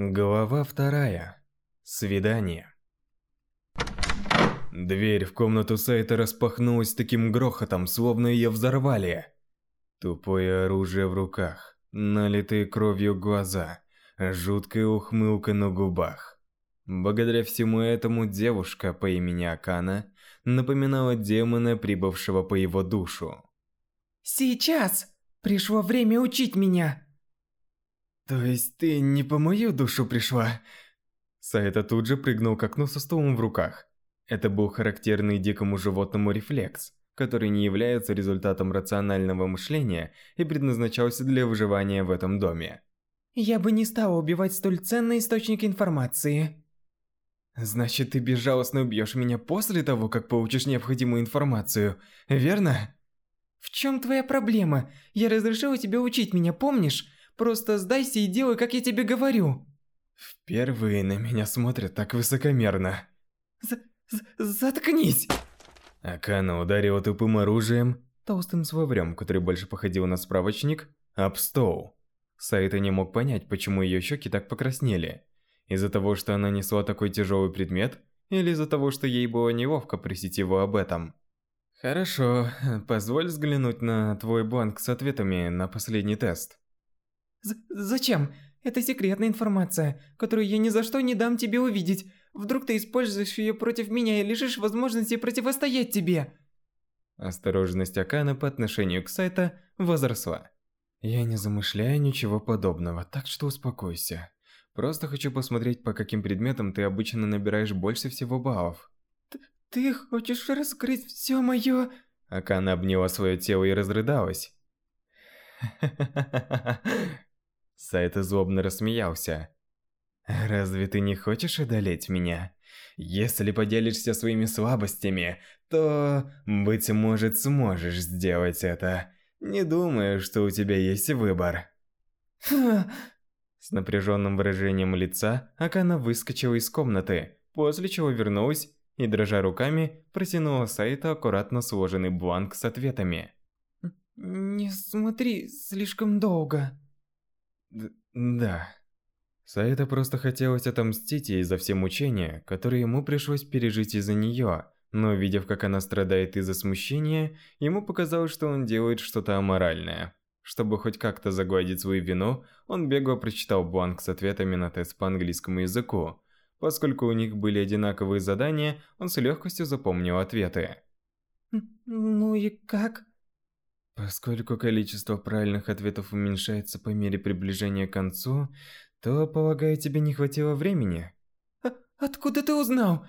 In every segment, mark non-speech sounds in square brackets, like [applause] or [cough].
Глава вторая. Свидание. Дверь в комнату Сайта распахнулась таким грохотом, словно ее взорвали. Тупое оружие в руках, налитые кровью глаза, жуткая ухмылка на губах. Благодаря всему этому девушка по имени Акана напоминала демона, прибывшего по его душу. «Сейчас! Пришло время учить меня!» «То есть ты не по мою душу пришла?» Сайта тут же прыгнул к окну со стулом в руках. Это был характерный дикому животному рефлекс, который не является результатом рационального мышления и предназначался для выживания в этом доме. Я бы не стала убивать столь ценный источник информации. Значит, ты безжалостно убьешь меня после того, как получишь необходимую информацию, верно? В чем твоя проблема? Я разрешила тебе учить меня, помнишь? Просто сдайся и делай, как я тебе говорю. Впервые на меня смотрят так высокомерно. З -з Заткнись! Акана ударила тупым оружием, толстым словарем, который больше походил на справочник, об стол. Сайта не мог понять, почему ее щеки так покраснели. Из-за того, что она несла такой тяжелый предмет, или из-за того, что ей было неловко просить его об этом. Хорошо, позволь взглянуть на твой бланк с ответами на последний тест. З зачем? Это секретная информация, которую я ни за что не дам тебе увидеть. Вдруг ты используешь ее против меня и лишишь возможности противостоять тебе. Осторожность Акана по отношению к сайту возросла. Я не замышляю ничего подобного, так что успокойся. Просто хочу посмотреть, по каким предметам ты обычно набираешь больше всего баллов. Т ты хочешь раскрыть все мое... Акана обняла свое тело и разрыдалась. [laughs] [laughs] Сайта злобно рассмеялся. «Разве ты не хочешь одолеть меня? Если поделишься своими слабостями, то, быть может, сможешь сделать это. Не думаю, что у тебя есть выбор». С напряженным выражением лица Акана выскочила из комнаты, после чего вернулась и, дрожа руками, протянула Сайту аккуратно сложенный бланк с ответами. «Не смотри слишком долго». Д да. Саида просто хотелось отомстить ей за все мучения, которые ему пришлось пережить из-за нее, но увидев, как она страдает из-за смущения, ему показалось, что он делает что-то аморальное. Чтобы хоть как-то загладить свою вину, он бегло прочитал бланк с ответами на тест по английскому языку. Поскольку у них были одинаковые задания, он с легкостью запомнил ответы. «Ну и как?» Поскольку количество правильных ответов уменьшается по мере приближения к концу, то, полагаю, тебе не хватило времени? А откуда ты узнал?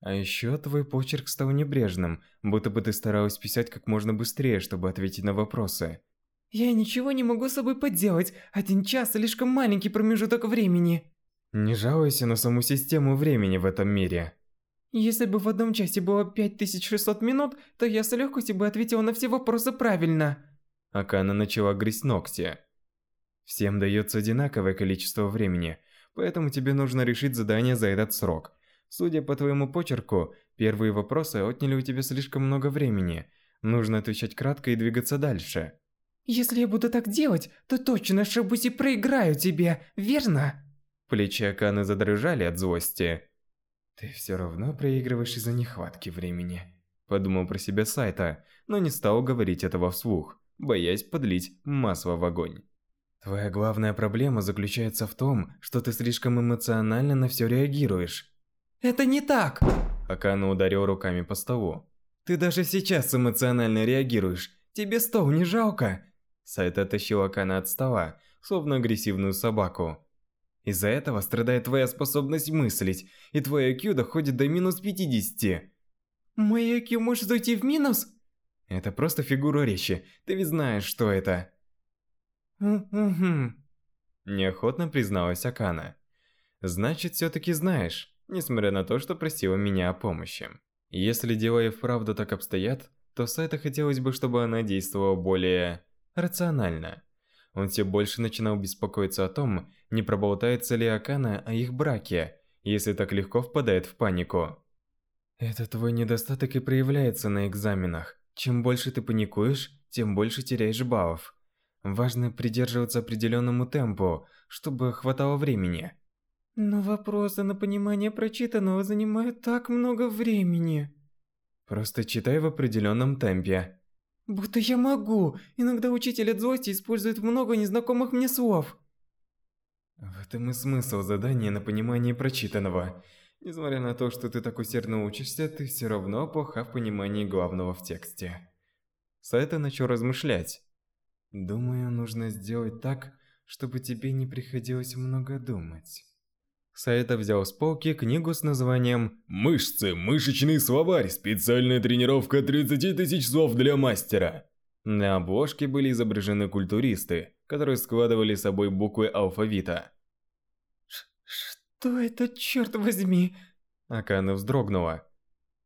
А еще твой почерк стал небрежным, будто бы ты старалась писать как можно быстрее, чтобы ответить на вопросы. Я ничего не могу с собой поделать. Один час слишком маленький промежуток времени. Не жалуйся на саму систему времени в этом мире. Если бы в одном часе было 5600 минут, то я с легкостью бы ответила на все вопросы правильно. Акана начала грызть ногти. Всем дается одинаковое количество времени, поэтому тебе нужно решить задание за этот срок. Судя по твоему почерку, первые вопросы отняли у тебя слишком много времени. Нужно отвечать кратко и двигаться дальше. Если я буду так делать, то точно ошибусь и проиграю тебе, верно? Плечи Аканы задрожали от злости. Ты все равно проигрываешь из-за нехватки времени. Подумал про себя Сайта, но не стал говорить этого вслух, боясь подлить масло в огонь. Твоя главная проблема заключается в том, что ты слишком эмоционально на все реагируешь. Это не так! Акана ударил руками по столу. Ты даже сейчас эмоционально реагируешь. Тебе стол не жалко? Сайта тащил Акана от стола, словно агрессивную собаку. Из-за этого страдает твоя способность мыслить, и твой IQ доходит до минус 50. Мой IQ может зайти в минус? Это просто фигура речи, ты ведь знаешь, что это. Угу. Неохотно призналась Акана. Значит, все-таки знаешь, несмотря на то, что просила меня о помощи. Если дела и вправду так обстоят, то Сайта хотелось бы, чтобы она действовала более рационально. Он все больше начинал беспокоиться о том, не проболтается ли Акана о их браке, если так легко впадает в панику. Это твой недостаток и проявляется на экзаменах. Чем больше ты паникуешь, тем больше теряешь баллов. Важно придерживаться определенному темпу, чтобы хватало времени. Но вопросы на понимание прочитанного занимают так много времени. Просто читай в определенном темпе. Будто я могу. Иногда учитель от злости использует много незнакомых мне слов. В этом и смысл задания на понимание прочитанного. Несмотря на то, что ты так усердно учишься, ты все равно плоха в понимании главного в тексте. Сайта начал размышлять. Думаю, нужно сделать так, чтобы тебе не приходилось много думать. Сайта взял с полки книгу с названием «Мышцы. Мышечный словарь. Специальная тренировка 30 тысяч слов для мастера». На обложке были изображены культуристы, которые складывали с собой буквы алфавита. «Что это, черт возьми?» Акана вздрогнула.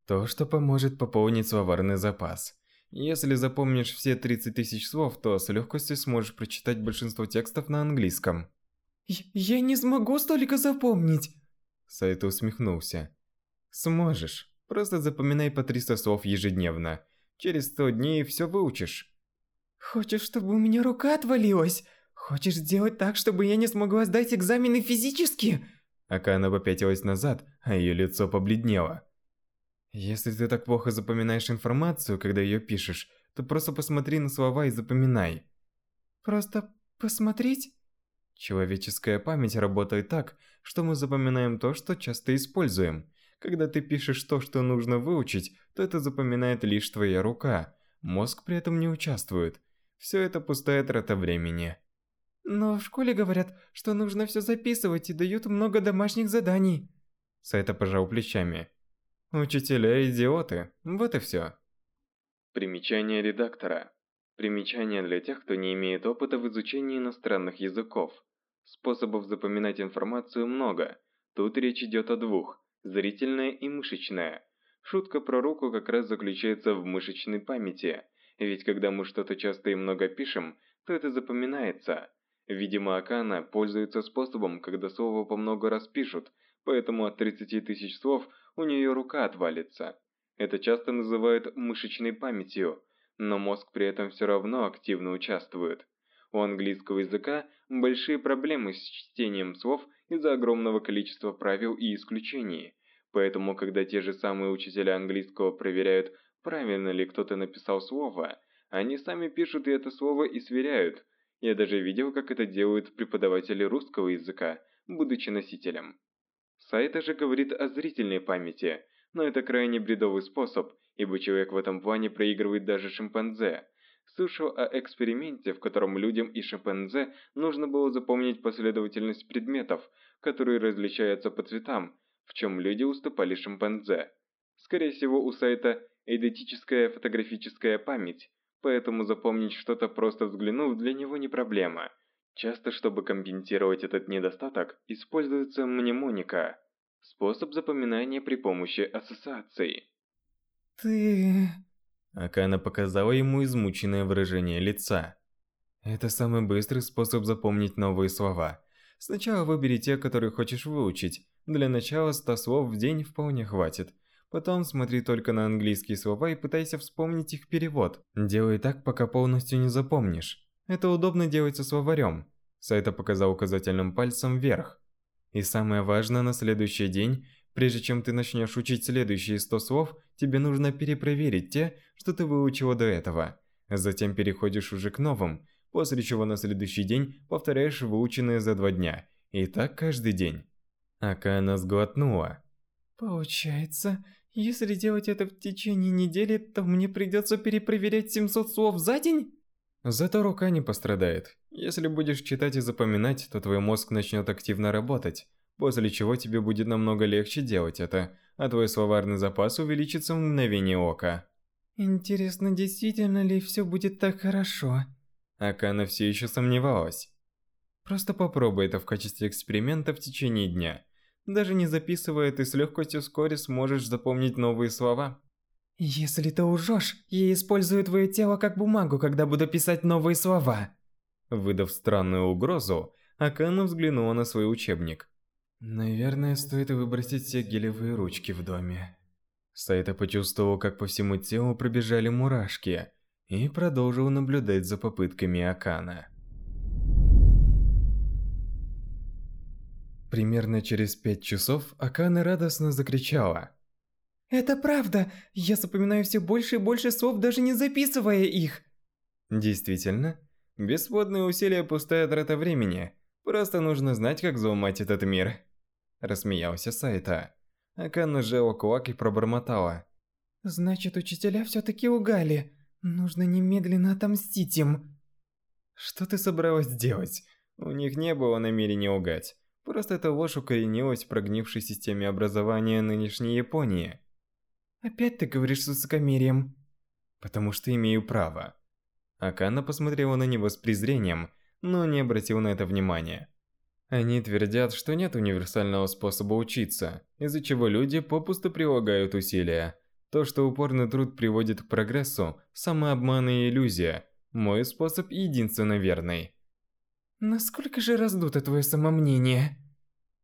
То, что поможет пополнить словарный запас. Если запомнишь все 30 тысяч слов, то с легкостью сможешь прочитать большинство текстов на английском. «Я не смогу столько запомнить!» Сайто усмехнулся. «Сможешь. Просто запоминай по 300 слов ежедневно. Через 100 дней все выучишь». «Хочешь, чтобы у меня рука отвалилась? Хочешь сделать так, чтобы я не смогла сдать экзамены физически?» Акана попятилась назад, а ее лицо побледнело. Если ты так плохо запоминаешь информацию, когда ее пишешь, то просто посмотри на слова и запоминай. Просто посмотреть? Человеческая память работает так, что мы запоминаем то, что часто используем. Когда ты пишешь то, что нужно выучить, то это запоминает лишь твоя рука. Мозг при этом не участвует. Все это пустая трата времени. Но в школе говорят, что нужно все записывать и дают много домашних заданий. Сайта пожал плечами. Учителя идиоты, вот и все. Примечание редактора. Примечание для тех, кто не имеет опыта в изучении иностранных языков. Способов запоминать информацию много. Тут речь идет о двух – зрительная и мышечная. Шутка про руку как раз заключается в мышечной памяти. Ведь когда мы что-то часто и много пишем, то это запоминается. Видимо, Акана пользуется способом, когда слово по много раз пишут, поэтому от 30 тысяч слов – у нее рука отвалится. Это часто называют мышечной памятью, но мозг при этом все равно активно участвует. У английского языка большие проблемы с чтением слов из-за огромного количества правил и исключений. Поэтому, когда те же самые учителя английского проверяют, правильно ли кто-то написал слово, они сами пишут и это слово и сверяют. Я даже видел, как это делают преподаватели русского языка, будучи носителем. Сайта же говорит о зрительной памяти, но это крайне бредовый способ, ибо человек в этом плане проигрывает даже шимпанзе. Слышал о эксперименте, в котором людям и шимпанзе нужно было запомнить последовательность предметов, которые различаются по цветам, в чем люди уступали шимпанзе. Скорее всего, у сайта эйдетическая фотографическая память, поэтому запомнить что-то просто взглянув для него не проблема – Часто, чтобы компенсировать этот недостаток, используется мнемоника – способ запоминания при помощи ассоциаций. Ты... Акана показала ему измученное выражение лица. Это самый быстрый способ запомнить новые слова. Сначала выбери те, которые хочешь выучить. Для начала 100 слов в день вполне хватит. Потом смотри только на английские слова и пытайся вспомнить их перевод. Делай так, пока полностью не запомнишь. Это удобно делать со словарем. Сайта показал указательным пальцем вверх. И самое важное, на следующий день, прежде чем ты начнешь учить следующие 100 слов, тебе нужно перепроверить те, что ты выучила до этого. Затем переходишь уже к новым, после чего на следующий день повторяешь выученные за два дня. И так каждый день. Акана сглотнула. Получается, если делать это в течение недели, то мне придется перепроверять 700 слов за день? Зато рука не пострадает. Если будешь читать и запоминать, то твой мозг начнет активно работать, после чего тебе будет намного легче делать это, а твой словарный запас увеличится в мгновение ока. Интересно, действительно ли все будет так хорошо? Акана все еще сомневалась. Просто попробуй это в качестве эксперимента в течение дня. Даже не записывая, ты с легкостью вскоре сможешь запомнить новые слова. Если ты лжешь, я использую твое тело как бумагу, когда буду писать новые слова. Выдав странную угрозу, Акана взглянула на свой учебник. Наверное, стоит выбросить все гелевые ручки в доме. Сайта почувствовал, как по всему телу пробежали мурашки, и продолжил наблюдать за попытками Акана. Примерно через пять часов Акана радостно закричала. «Это правда! Я запоминаю все больше и больше слов, даже не записывая их!» Действительно, бесплодные усилия пустая трата времени. Просто нужно знать, как взломать этот мир. Рассмеялся Сайта. Акана сжала кулак и пробормотала. «Значит, учителя все-таки угали. Нужно немедленно отомстить им». Что ты собралась делать? У них не было намерения угать. Просто эта ложь укоренилась в прогнившей системе образования нынешней Японии. Опять ты говоришь с высокомерием. Потому что имею право. Акана посмотрела на него с презрением, но не обратил на это внимания. Они твердят, что нет универсального способа учиться, из-за чего люди попусту прилагают усилия. То, что упорный труд приводит к прогрессу, самообман и иллюзия. Мой способ единственно верный. Насколько же раздуто твое самомнение?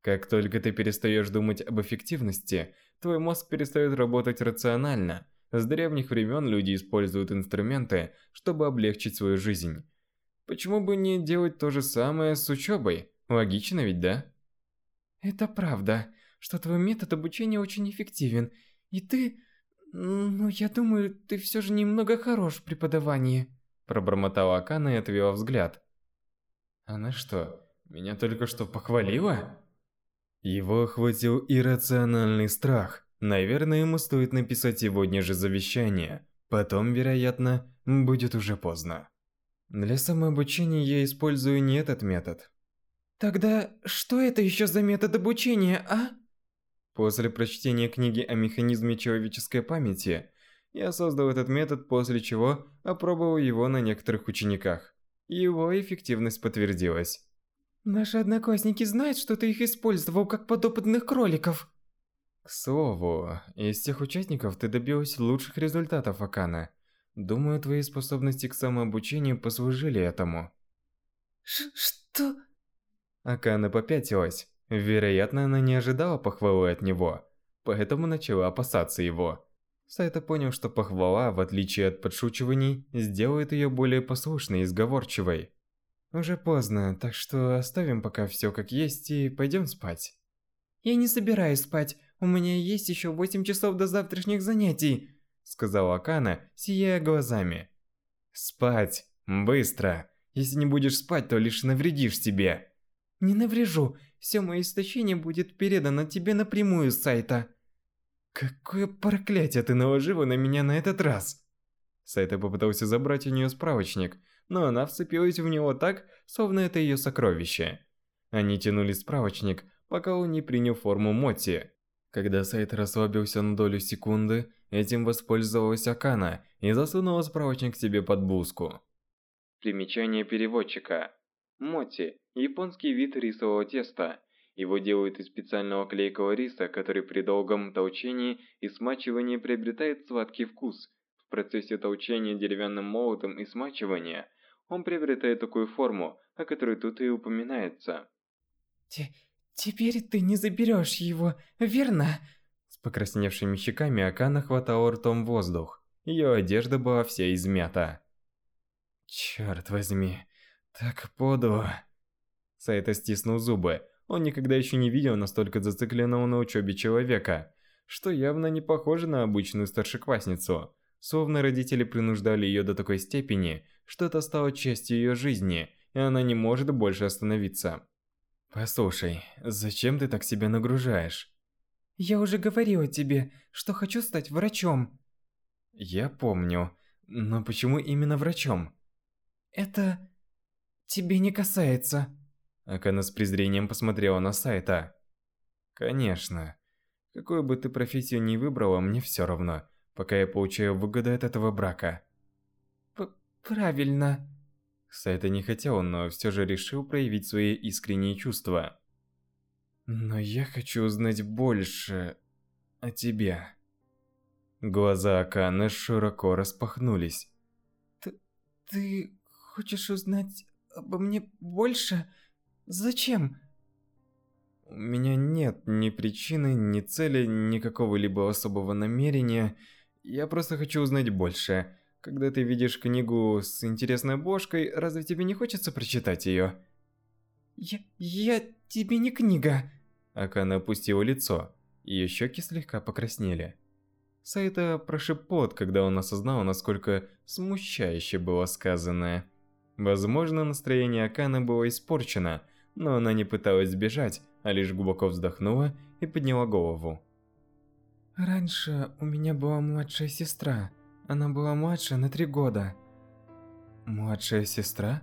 Как только ты перестаешь думать об эффективности, твой мозг перестает работать рационально. С древних времен люди используют инструменты, чтобы облегчить свою жизнь. Почему бы не делать то же самое с учебой? Логично ведь, да? Это правда, что твой метод обучения очень эффективен, и ты... Ну, я думаю, ты все же немного хорош в преподавании. Пробормотала Акана и отвела взгляд. Она что, меня только что похвалила? Его охватил иррациональный страх. Наверное, ему стоит написать сегодня же завещание. Потом, вероятно, будет уже поздно. Для самообучения я использую не этот метод. Тогда что это еще за метод обучения, а? После прочтения книги о механизме человеческой памяти, я создал этот метод, после чего опробовал его на некоторых учениках. Его эффективность подтвердилась. Наши одноклассники знают, что ты их использовал как подопытных кроликов. К слову, из тех участников ты добилась лучших результатов, Акана. Думаю, твои способности к самообучению послужили этому. Ш что? Акана попятилась. Вероятно, она не ожидала похвалы от него, поэтому начала опасаться его. Сайта понял, что похвала, в отличие от подшучиваний, сделает ее более послушной и сговорчивой. Уже поздно, так что оставим пока все как есть и пойдем спать. Я не собираюсь спать, у меня есть еще 8 часов до завтрашних занятий, сказала Акана, сияя глазами. Спать, быстро. Если не будешь спать, то лишь навредишь себе. Не наврежу, все мое истощение будет передано тебе напрямую с сайта. Какое проклятие ты наложила на меня на этот раз? Сайта попытался забрать у нее справочник, но она вцепилась в него так, словно это ее сокровище. Они тянули справочник, пока он не принял форму Моти. Когда Сайт расслабился на долю секунды, этим воспользовалась Акана и засунула справочник себе под блузку. Примечание переводчика. Моти – японский вид рисового теста – его делают из специального клейкого риса, который при долгом толчении и смачивании приобретает сладкий вкус. В процессе толчения деревянным молотом и смачивания он приобретает такую форму, о которой тут и упоминается. Т «Теперь ты не заберешь его, верно?» С покрасневшими щеками Акана хватала ртом воздух. Ее одежда была вся измята. Черт возьми, так подло. Сайта стиснул зубы, он никогда еще не видел настолько зацикленного на учебе человека, что явно не похоже на обычную старшеклассницу. Словно родители принуждали ее до такой степени, что это стало частью ее жизни, и она не может больше остановиться. «Послушай, зачем ты так себя нагружаешь?» «Я уже говорила тебе, что хочу стать врачом». «Я помню, но почему именно врачом?» «Это... тебе не касается». Акана с презрением посмотрела на Сайта. «Конечно. Какую бы ты профессию ни выбрала, мне все равно, пока я получаю выгоду от этого брака». П «Правильно». Сайта не хотел, но все же решил проявить свои искренние чувства. «Но я хочу узнать больше о тебе». Глаза Аканы широко распахнулись. «Ты... ты хочешь узнать обо мне больше?» Зачем? У меня нет ни причины, ни цели, ни какого-либо особого намерения. Я просто хочу узнать больше. Когда ты видишь книгу с интересной обложкой, разве тебе не хочется прочитать ее? Я... я тебе не книга. Акана опустила лицо, ее щеки слегка покраснели. Сайта прошиб пот, когда он осознал, насколько смущающе было сказанное. Возможно, настроение Акана было испорчено, но она не пыталась сбежать, а лишь глубоко вздохнула и подняла голову. Раньше у меня была младшая сестра. Она была младше на три года. Младшая сестра?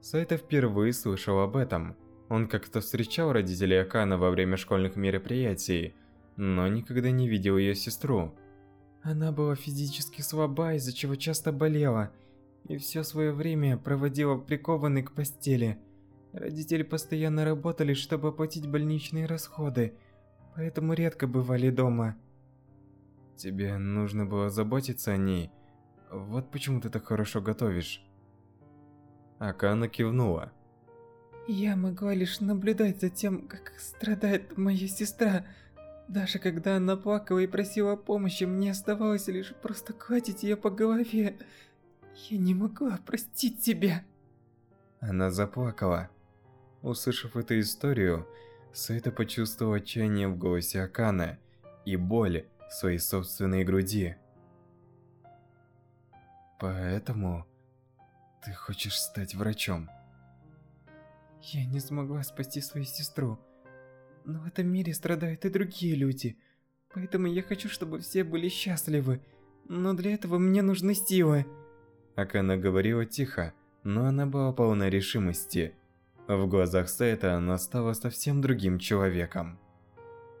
Сайта впервые слышал об этом. Он как-то встречал родителей Акана во время школьных мероприятий, но никогда не видел ее сестру. Она была физически слаба, из-за чего часто болела, и все свое время проводила прикованной к постели. Родители постоянно работали, чтобы оплатить больничные расходы, поэтому редко бывали дома. Тебе нужно было заботиться о ней. Вот почему ты так хорошо готовишь. Акана кивнула. Я могла лишь наблюдать за тем, как страдает моя сестра. Даже когда она плакала и просила помощи, мне оставалось лишь просто гладить ее по голове. Я не могла простить тебя. Она заплакала. Услышав эту историю, Сайта почувствовал отчаяние в голосе Акана и боль, своей собственной груди. Поэтому ты хочешь стать врачом? Я не смогла спасти свою сестру, но в этом мире страдают и другие люди, поэтому я хочу, чтобы все были счастливы, но для этого мне нужны силы. Акана говорила тихо, но она была полна решимости. В глазах Сайта она стала совсем другим человеком.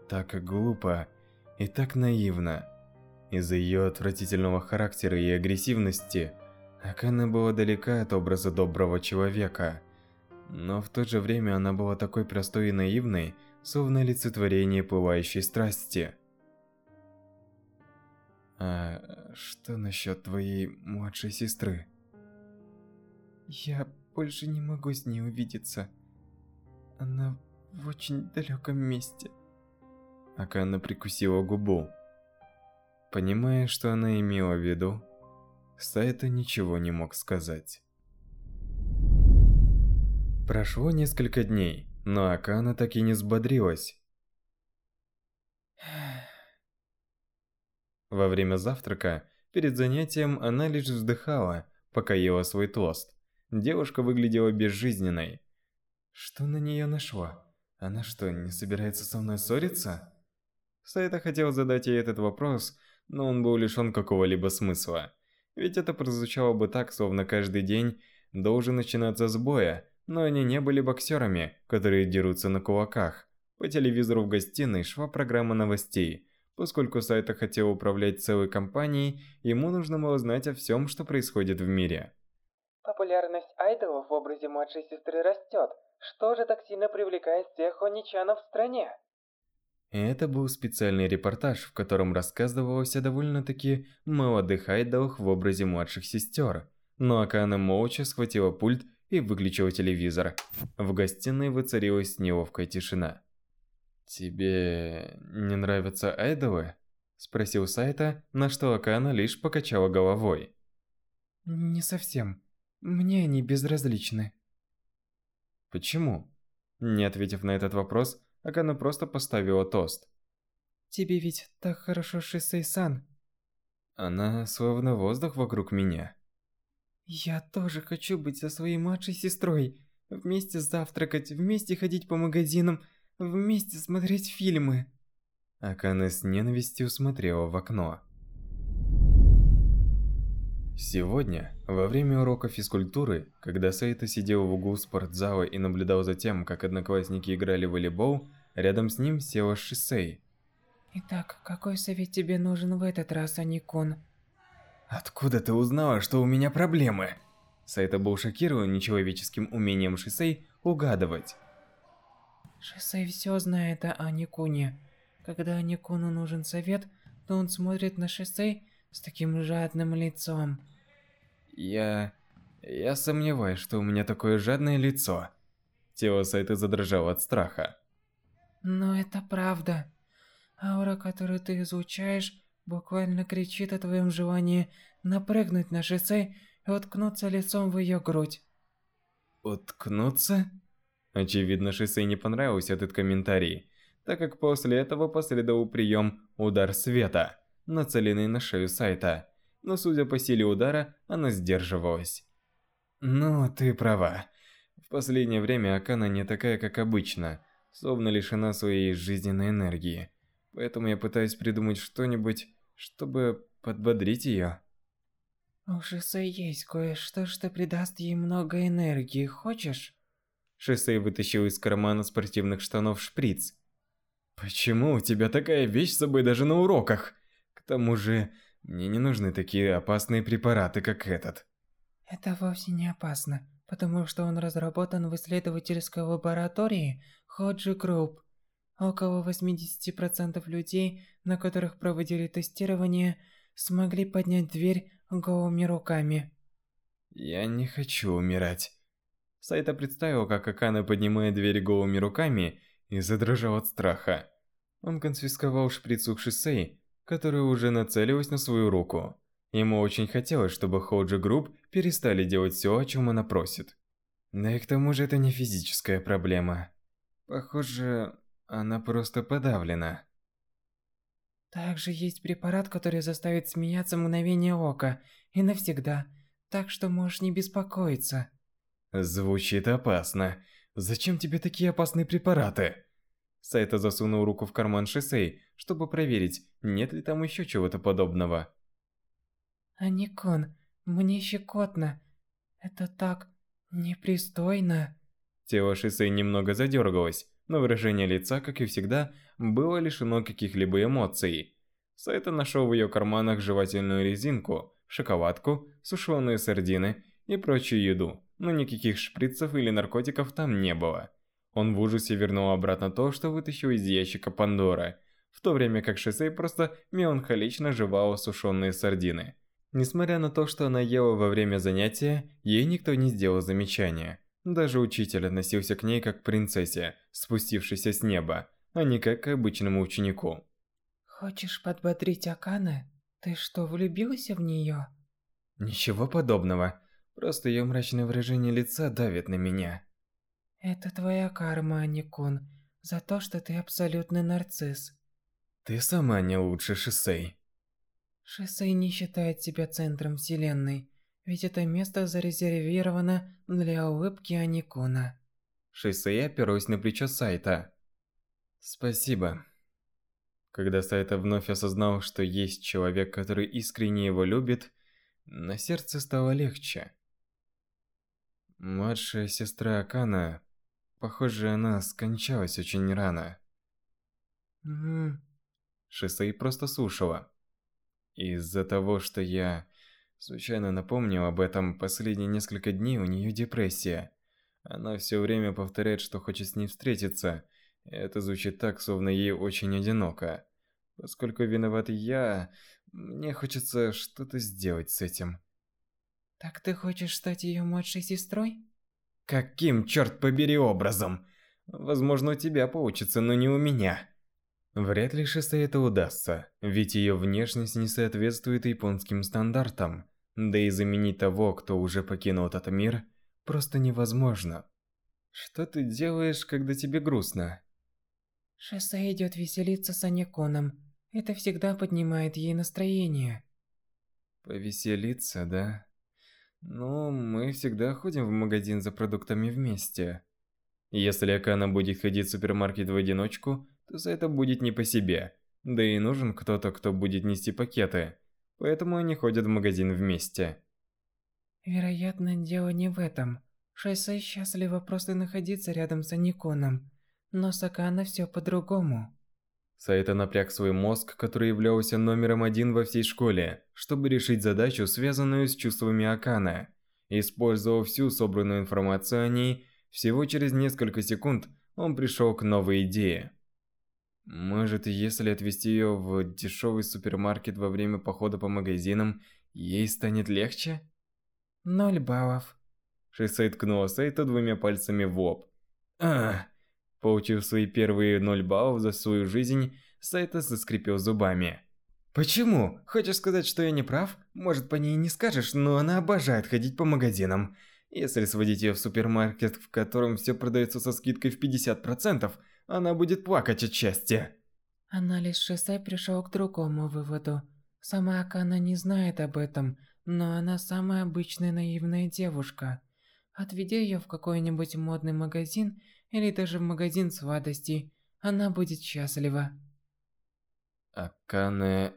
Так глупо и так наивна. Из-за ее отвратительного характера и агрессивности, Акана была далека от образа доброго человека. Но в то же время она была такой простой и наивной, словно олицетворение пылающей страсти. А что насчет твоей младшей сестры? Я больше не могу с ней увидеться. Она в очень далеком месте. Акана прикусила губу. Понимая, что она имела в виду, Сайта ничего не мог сказать. Прошло несколько дней, но Акана так и не взбодрилась. Во время завтрака, перед занятием, она лишь вздыхала, пока ела свой тост. Девушка выглядела безжизненной. Что на нее нашло? Она что, не собирается со мной ссориться? Сайта хотел задать ей этот вопрос, но он был лишен какого-либо смысла. Ведь это прозвучало бы так, словно каждый день должен начинаться с боя, но они не были боксерами, которые дерутся на кулаках. По телевизору в гостиной шла программа новостей. Поскольку Сайта хотел управлять целой компанией, ему нужно было знать о всем, что происходит в мире. Популярность айдолов в образе младшей сестры растет. Что же так сильно привлекает всех оничанов в стране? Это был специальный репортаж, в котором рассказывалось о довольно-таки молодых айдолах в образе младших сестер. Но Акана молча схватила пульт и выключила телевизор. В гостиной воцарилась неловкая тишина. «Тебе не нравятся айдолы?» Спросил Сайта, на что Акана лишь покачала головой. «Не совсем. Мне они безразличны». «Почему?» Не ответив на этот вопрос, Акана просто поставила тост. «Тебе ведь так хорошо, Шисей-сан». Она словно воздух вокруг меня. «Я тоже хочу быть со своей младшей сестрой. Вместе завтракать, вместе ходить по магазинам, вместе смотреть фильмы». Акана с ненавистью смотрела в окно. Сегодня, во время урока физкультуры, когда Сейта сидел в углу спортзала и наблюдал за тем, как одноклассники играли в волейбол, рядом с ним села Шисей. «Итак, какой совет тебе нужен в этот раз, Аникун?» «Откуда ты узнала, что у меня проблемы?» Сайта был шокирован нечеловеческим умением Шисей угадывать. Шисей все знает о Аникуне. Когда Аникуну нужен совет, то он смотрит на Шисей с таким жадным лицом. Я... я сомневаюсь, что у меня такое жадное лицо. Тело Сайта задрожало от страха. Но это правда. Аура, которую ты излучаешь, буквально кричит о твоем желании напрыгнуть на шоссе и уткнуться лицом в ее грудь. Уткнуться? Очевидно, Шисей не понравился этот комментарий, так как после этого последовал прием «Удар света», нацеленный на шею Сайта. Но судя по силе удара, она сдерживалась. «Ну, ты права. В последнее время Акана не такая, как обычно, словно лишена своей жизненной энергии. Поэтому я пытаюсь придумать что-нибудь, чтобы подбодрить ее. У Шисей есть кое-что, что придаст ей много энергии, хочешь? Шисей вытащил из кармана спортивных штанов шприц. Почему у тебя такая вещь с собой даже на уроках? К тому же, мне не нужны такие опасные препараты, как этот. Это вовсе не опасно, потому что он разработан в исследовательской лаборатории Ходжи Group. Около 80% людей, на которых проводили тестирование, смогли поднять дверь голыми руками. Я не хочу умирать. Сайта представил, как Акана поднимает дверь голыми руками и задрожал от страха. Он конфисковал шприц у Шисей, которая уже нацелилась на свою руку. Ему очень хотелось, чтобы Ходжи Group перестали делать все, о чем она просит. Да и к тому же это не физическая проблема. Похоже, она просто подавлена. Также есть препарат, который заставит смеяться мгновение ока и навсегда, так что можешь не беспокоиться. Звучит опасно. Зачем тебе такие опасные препараты? Сайта засунул руку в карман Шисей, чтобы проверить, нет ли там еще чего-то подобного. Аникон, мне щекотно. Это так непристойно. Тело Шисей немного задергалось, но выражение лица, как и всегда, было лишено каких-либо эмоций. Сайта нашел в ее карманах жевательную резинку, шоколадку, сушеные сардины и прочую еду, но никаких шприцев или наркотиков там не было. Он в ужасе вернул обратно то, что вытащил из ящика Пандоры, в то время как Шисей просто меланхолично жевала сушеные сардины. Несмотря на то, что она ела во время занятия, ей никто не сделал замечания. Даже учитель относился к ней как к принцессе, спустившейся с неба, а не как к обычному ученику. Хочешь подбодрить Акана? Ты что, влюбился в нее? Ничего подобного. Просто ее мрачное выражение лица давит на меня. Это твоя карма, Аникун, за то, что ты абсолютный нарцисс. Ты сама не лучше Шисей. Шисей не считает себя центром вселенной, ведь это место зарезервировано для улыбки Аникуна. Шисей оперлась на плечо Сайта. Спасибо. Когда Сайта вновь осознал, что есть человек, который искренне его любит, на сердце стало легче. Младшая сестра Акана, похоже, она скончалась очень рано. Угу. Шисей просто слушала. Из-за того, что я случайно напомнил об этом последние несколько дней, у нее депрессия. Она все время повторяет, что хочет с ней встретиться. Это звучит так, словно ей очень одиноко. Поскольку виноват я, мне хочется что-то сделать с этим. Так ты хочешь стать ее младшей сестрой? Каким, черт побери, образом? Возможно, у тебя получится, но не у меня. Вряд ли Шисей это удастся, ведь ее внешность не соответствует японским стандартам. Да и заменить того, кто уже покинул этот мир, просто невозможно. Что ты делаешь, когда тебе грустно? Шисей идет веселиться с Аниконом. Это всегда поднимает ей настроение. Повеселиться, да? Ну, мы всегда ходим в магазин за продуктами вместе. Если Акана будет ходить в супермаркет в одиночку, то за это будет не по себе. Да и нужен кто-то, кто будет нести пакеты. Поэтому они ходят в магазин вместе. Вероятно, дело не в этом. Шайса счастлива просто находиться рядом с Аниконом. Но с Акана все по-другому. Сайта напряг свой мозг, который являлся номером один во всей школе, чтобы решить задачу, связанную с чувствами Акана. Использовав всю собранную информацию о ней, всего через несколько секунд он пришел к новой идее. Может, если отвезти ее в дешевый супермаркет во время похода по магазинам, ей станет легче? Ноль баллов. Шисей ткнула Сейта двумя пальцами в лоб. Ах! Получив свои первые ноль баллов за свою жизнь, Сайта заскрипел зубами. «Почему? Хочешь сказать, что я не прав? Может, по ней не скажешь, но она обожает ходить по магазинам. Если сводить ее в супермаркет, в котором все продается со скидкой в 50%, она будет плакать от счастья. Анализ Шисай пришел к другому выводу. Сама Акана не знает об этом, но она самая обычная наивная девушка. Отведи ее в какой-нибудь модный магазин или даже в магазин сладостей, она будет счастлива. Акане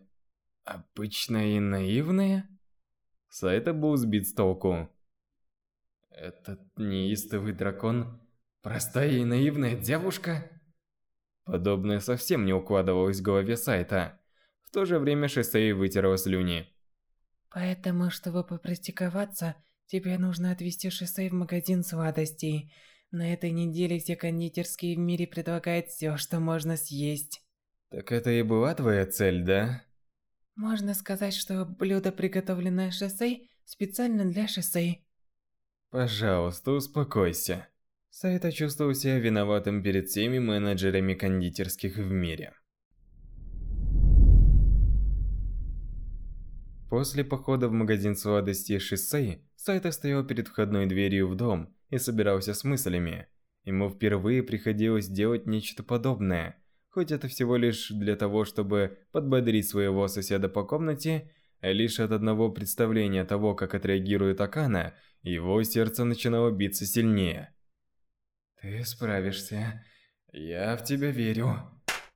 обычная и наивная? Сайта был сбит с толку. Этот неистовый дракон простая и наивная девушка? Подобное совсем не укладывалось в голове Сайта. В то же время Шисей вытерла слюни. Поэтому, чтобы попрактиковаться, тебе нужно отвезти Шисей в магазин сладостей. На этой неделе все кондитерские в мире предлагают все, что можно съесть. Так это и была твоя цель, да? Можно сказать, что блюдо, приготовленное Шисей, специально для Шисей. Пожалуйста, успокойся. Сайта чувствовал себя виноватым перед всеми менеджерами кондитерских в мире. После похода в магазин сладостей Шисей, Сайта стоял перед входной дверью в дом и собирался с мыслями. Ему впервые приходилось делать нечто подобное, хоть это всего лишь для того, чтобы подбодрить своего соседа по комнате, лишь от одного представления того, как отреагирует Акана, его сердце начинало биться сильнее. «Ты справишься. Я в тебя верю».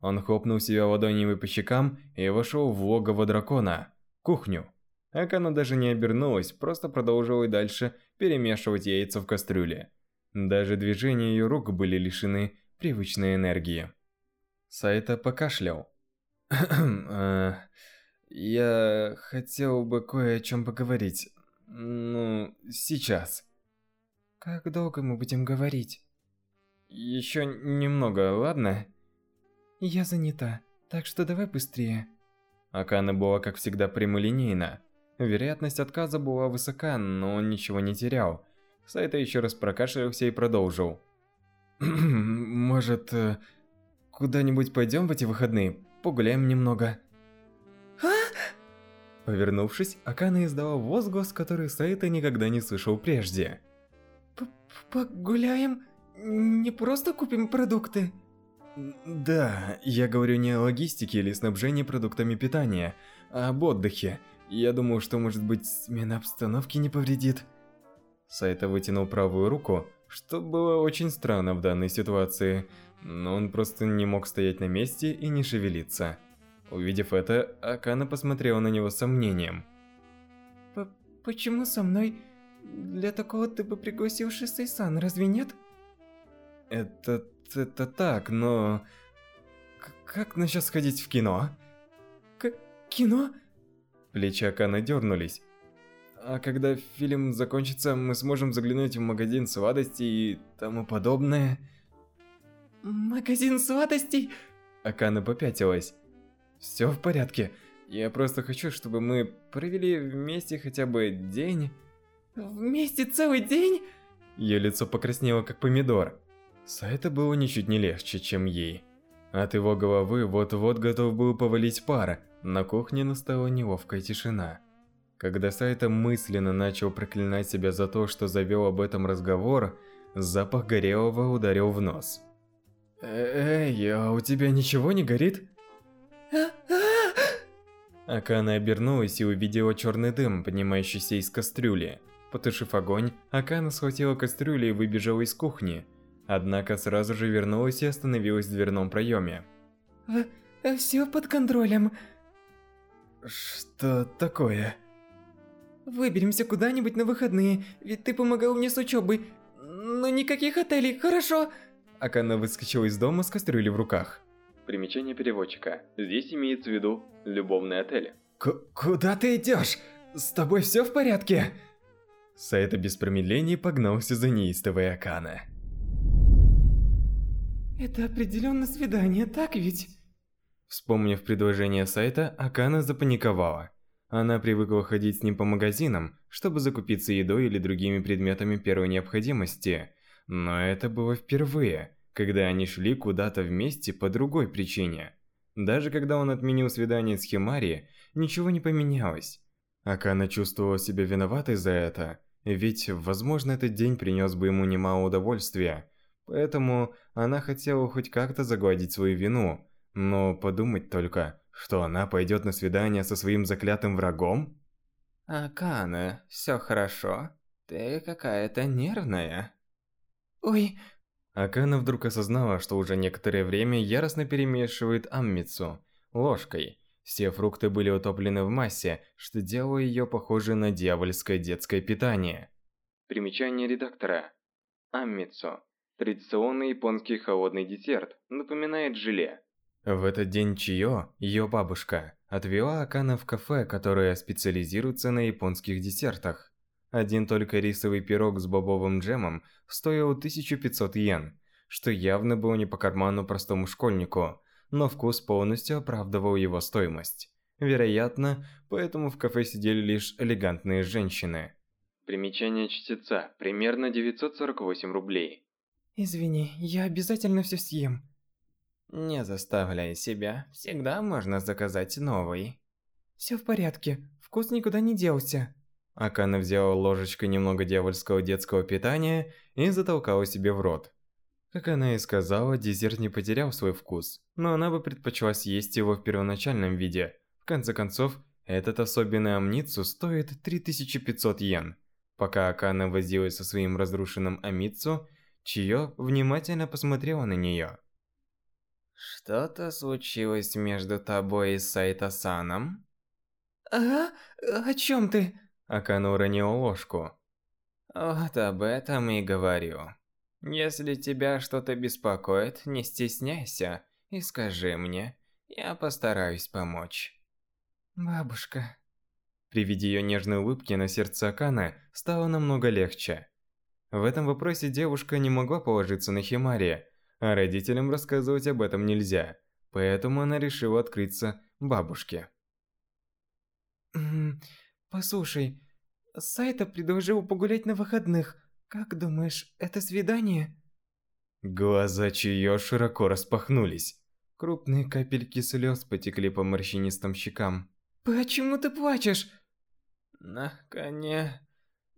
Он хлопнул себя ладонями по щекам и вошел в логово дракона, кухню. Акана даже не обернулась, просто продолжила и дальше перемешивать яйца в кастрюле. Даже движения ее рук были лишены привычной энергии. Сайта покашлял. [clears throat] Э, я хотел бы кое о чем поговорить. Ну, сейчас. Как долго мы будем говорить? Еще немного, ладно? Я занята, так что давай быстрее. Акана была, как всегда, прямолинейна. Вероятность отказа была высока, но он ничего не терял. Сайта еще раз прокашлялся и продолжил. «Может, э, куда-нибудь пойдем в эти выходные? Погуляем немного?» Повернувшись, Акана издала возглас, который Сайта никогда не слышал прежде. П «Погуляем? Не просто купим продукты?» Да, я говорю не о логистике или снабжении продуктами питания, а об отдыхе. Я думаю, что может быть смена обстановки не повредит. Сайта вытянул правую руку, что было очень странно в данной ситуации, но он просто не мог стоять на месте и не шевелиться. Увидев это, Акана посмотрела на него с сомнением. П «Почему со мной? Для такого ты бы пригласил Шисей-сан, разве нет?» «Это... это так, но... как насчет сходить в кино?» К кино?» Плечи Акана дернулись. «А когда фильм закончится, мы сможем заглянуть в магазин сладостей и тому подобное?» «Магазин сладостей?» Акана попятилась. Все в порядке. Я просто хочу, чтобы мы провели вместе хотя бы день. Вместе целый день? Ее лицо покраснело, как помидор. Сайта было ничуть не легче, чем ей. От его головы вот-вот готов был повалить пар. На кухне настала неловкая тишина. Когда Сайта мысленно начал проклинать себя за то, что завел об этом разговор, запах горелого ударил в нос. «Эй, а у тебя ничего не горит?» Акана обернулась и увидела черный дым, поднимающийся из кастрюли. Потушив огонь, Акана схватила кастрюлю и выбежала из кухни. Однако сразу же вернулась и остановилась в дверном проеме. В все под контролем. Что такое? Выберемся куда-нибудь на выходные, ведь ты помогал мне с учебой. Но никаких отелей, хорошо? Акана выскочила из дома с кастрюлей в руках. Примечание переводчика. Здесь имеется в виду любовный отель. К куда ты идешь? С тобой все в порядке? Сайта без промедления погнался за неистовой Акана. Это определенно свидание, так ведь? Вспомнив предложение Сайта, Акана запаниковала. Она привыкла ходить с ним по магазинам, чтобы закупиться едой или другими предметами первой необходимости. Но это было впервые когда они шли куда-то вместе по другой причине. Даже когда он отменил свидание с Химари, ничего не поменялось. Акана чувствовала себя виноватой за это, ведь, возможно, этот день принес бы ему немало удовольствия. Поэтому она хотела хоть как-то загладить свою вину, но подумать только, что она пойдет на свидание со своим заклятым врагом? Акана, все хорошо? Ты какая-то нервная. Ой. Акана вдруг осознала, что уже некоторое время яростно перемешивает аммицу ложкой. Все фрукты были утоплены в массе, что делало ее похожей на дьявольское детское питание. Примечание редактора. Аммицу. Традиционный японский холодный десерт, напоминает желе. В этот день Чио, ее бабушка, отвела Акана в кафе, которое специализируется на японских десертах. Один только рисовый пирог с бобовым джемом стоил 1500 йен, что явно было не по карману простому школьнику, но вкус полностью оправдывал его стоимость. Вероятно, поэтому в кафе сидели лишь элегантные женщины. Примечание чтеца, примерно 948 рублей. Извини, я обязательно все съем. Не заставляй себя, всегда можно заказать новый. Все в порядке, вкус никуда не делся. Акана взяла ложечкой немного дьявольского детского питания и затолкала себе в рот. Как она и сказала, десерт не потерял свой вкус, но она бы предпочла съесть его в первоначальном виде. В конце концов, этот особенный амницу стоит 3500 йен. Пока Акана возилась со своим разрушенным амицу, Чио внимательно посмотрела на нее. Что-то случилось между тобой и Сайта-саном? А? О чем ты? Акана уронила ложку. Вот об этом и говорю. Если тебя что-то беспокоит, не стесняйся и скажи мне. Я постараюсь помочь. Бабушка. При виде ее нежной улыбки на сердце Акана стало намного легче. В этом вопросе девушка не могла положиться на Химари, а родителям рассказывать об этом нельзя, поэтому она решила открыться бабушке. «Послушай, Сайта предложил погулять на выходных. Как думаешь, это свидание?» Глаза Чиё широко распахнулись. Крупные капельки слез потекли по морщинистым щекам. «Почему ты плачешь?» «Наконец...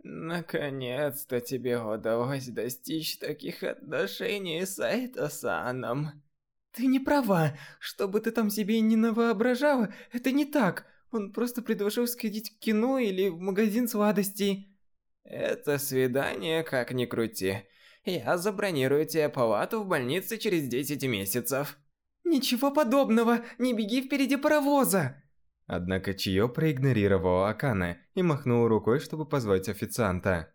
Наконец-то тебе удалось достичь таких отношений с Айто-саном. Ты не права. Что бы ты там себе не навоображала, это не так. Он просто предложил сходить в кино или в магазин сладостей. Это свидание, как ни крути. Я забронирую тебе палату в больнице через 10 месяцев. Ничего подобного, не беги впереди паровоза. Однако Чио проигнорировал Акана и махнул рукой, чтобы позвать официанта.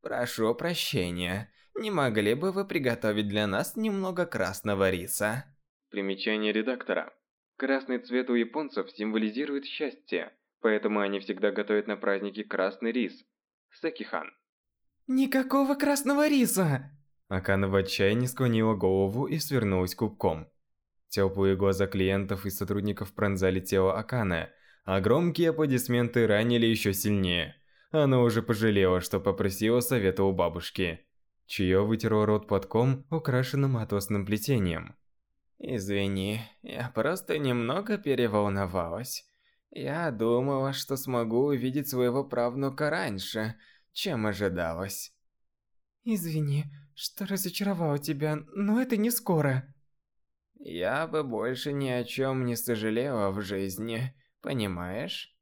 «Прошу прощения, не могли бы вы приготовить для нас немного красного риса?» Примечание редактора. Красный цвет у японцев символизирует счастье, поэтому они всегда готовят на праздники красный рис. Сакихан. «Никакого красного риса!» Акана в отчаянии склонила голову и свернулась кубком. Теплые глаза клиентов и сотрудников пронзали тело Акана, а громкие аплодисменты ранили еще сильнее. Она уже пожалела, что попросила совета у бабушки. Чио вытерла рот платком, украшенным атласным плетением. «Извини, я просто немного переволновалась. Я думала, что смогу увидеть своего правнука раньше, чем ожидалось». «Извини, что разочаровала тебя, но это не скоро». Я бы больше ни о чем не сожалела в жизни, понимаешь?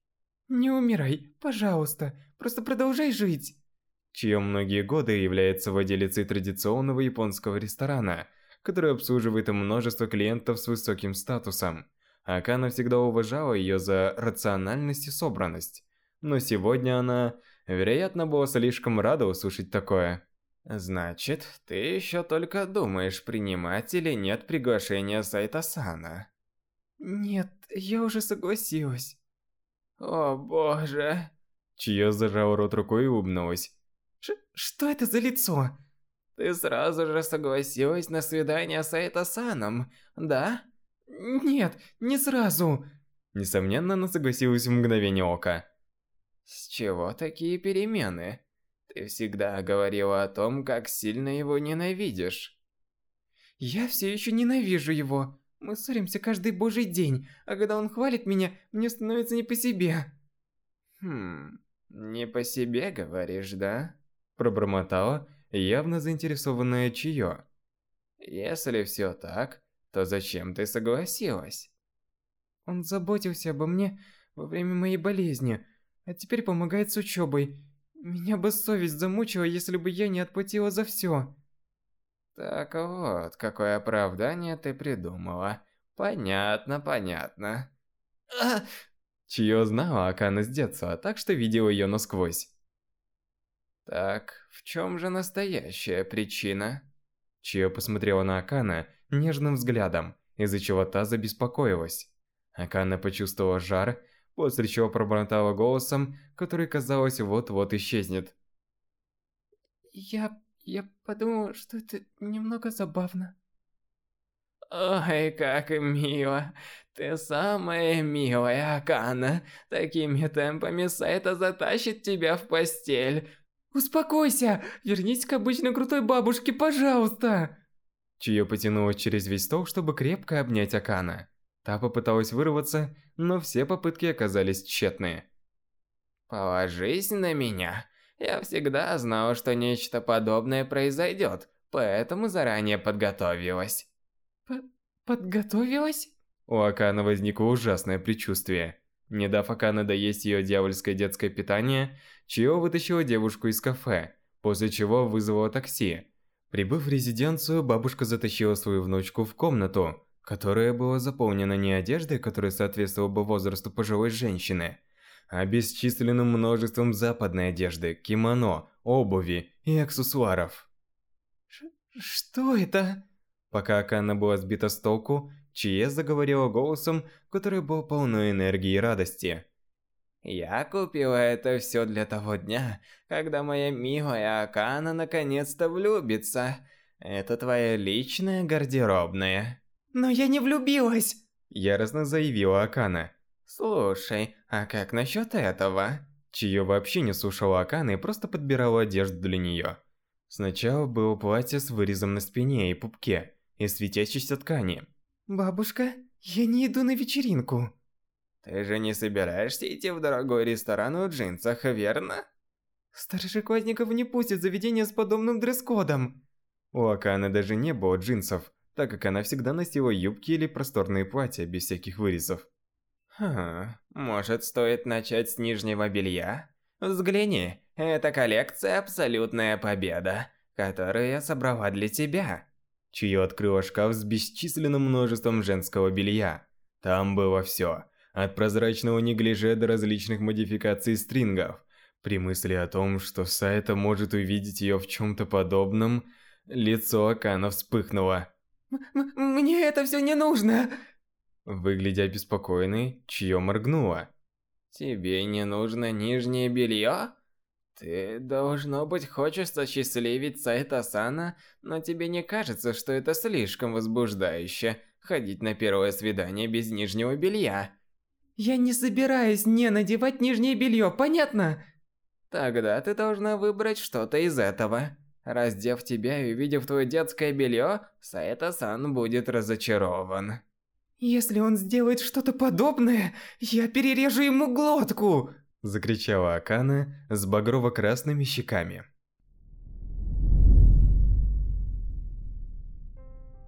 Не умирай, пожалуйста, просто продолжай жить. Чьё многие годы является владелицей традиционного японского ресторана, который обслуживает множество клиентов с высоким статусом. Акана всегда уважала её за рациональность и собранность. Но сегодня она, вероятно, была слишком рада услышать такое. Значит, ты еще только думаешь, принимать или нет приглашения сайта Сана. Нет, я уже согласилась. О боже. Чьё зажал рот рукой и улыбнулась. Ш что это за лицо? Ты сразу же согласилась на свидание с Айта Саном, да? Нет, не сразу. Несомненно, она согласилась в мгновение ока. С чего такие перемены? Ты всегда говорила о том, как сильно его ненавидишь. Я все еще ненавижу его. Мы ссоримся каждый божий день, а когда он хвалит меня, мне становится не по себе. Хм, Не по себе говоришь, да? Пробормотала, явно заинтересованная Чио. Если все так, то зачем ты согласилась? Он заботился обо мне во время моей болезни, а теперь помогает с учебой. Меня бы совесть замучила, если бы я не отплатила за все. Так вот, какое оправдание ты придумала. Понятно, понятно. А! Чьё знала Акана с детства, так что видела ее насквозь. Так, в чем же настоящая причина? Чио посмотрела на Акана нежным взглядом, из-за чего та забеспокоилась. Акана почувствовала жар, после чего пробормотала голосом, который, казалось, вот-вот исчезнет. Я... я подумала, что это немного забавно. Ой, как мило. Ты самая милая, Акана. Такими темпами Сайта затащит тебя в постель. Успокойся! Вернись к обычной крутой бабушке, пожалуйста! Чио потянулась через весь стол, чтобы крепко обнять Акана. Та попыталась вырваться, но все попытки оказались тщетные. «Положись на меня. Я всегда знала, что нечто подобное произойдет, поэтому заранее подготовилась». П «Подготовилась?» У Акана возникло ужасное предчувствие. Не дав Акана доесть ее дьявольское детское питание, Чио вытащила девушку из кафе, после чего вызвала такси. Прибыв в резиденцию, бабушка затащила свою внучку в комнату, которая была заполнена не одеждой, которая соответствовала бы возрасту пожилой женщины, а бесчисленным множеством западной одежды, кимоно, обуви и аксессуаров. Ш что это? Пока Акана была сбита с толку, Чие заговорила голосом, который был полной энергии и радости. «Я купила это все для того дня, когда моя милая Акана наконец-то влюбится. Это твоя личная гардеробная». «Но я не влюбилась!» Яростно заявила Акана. «Слушай, а как насчет этого?» Чио вообще не слушала Акана и просто подбирала одежду для нее. Сначала было платье с вырезом на спине и пупке, из светящейся ткани. «Бабушка, я не иду на вечеринку». «Ты же не собираешься идти в дорогой ресторан в джинсах, верно?» «Старшеклассников не пустят заведение с подобным дресс-кодом». У Аканы даже не было джинсов, так как она всегда носила юбки или просторные платья без всяких вырезов. Хм, может стоит начать с нижнего белья? Взгляни, эта коллекция абсолютная победа, которую я собрала для тебя. Чьё открыла шкаф с бесчисленным множеством женского белья. Там было все, от прозрачного неглиже до различных модификаций стрингов. При мысли о том, что Сайта может увидеть ее в чем-то подобном, лицо Акана вспыхнуло. «Мне это все не нужно!» Выглядя обеспокоенной, Чьё моргнула. «Тебе не нужно нижнее белье? Ты, должно быть, хочешь осчастливить Сайта-сана, но тебе не кажется, что это слишком возбуждающе, ходить на первое свидание без нижнего белья?» «Я не собираюсь не надевать нижнее белье, понятно?» «Тогда ты должна выбрать что-то из этого». Раздев тебя и увидев твое детское белье, Саэта-сан будет разочарован. Если он сделает что-то подобное, я перережу ему глотку! Закричала Акана с багрово-красными щеками.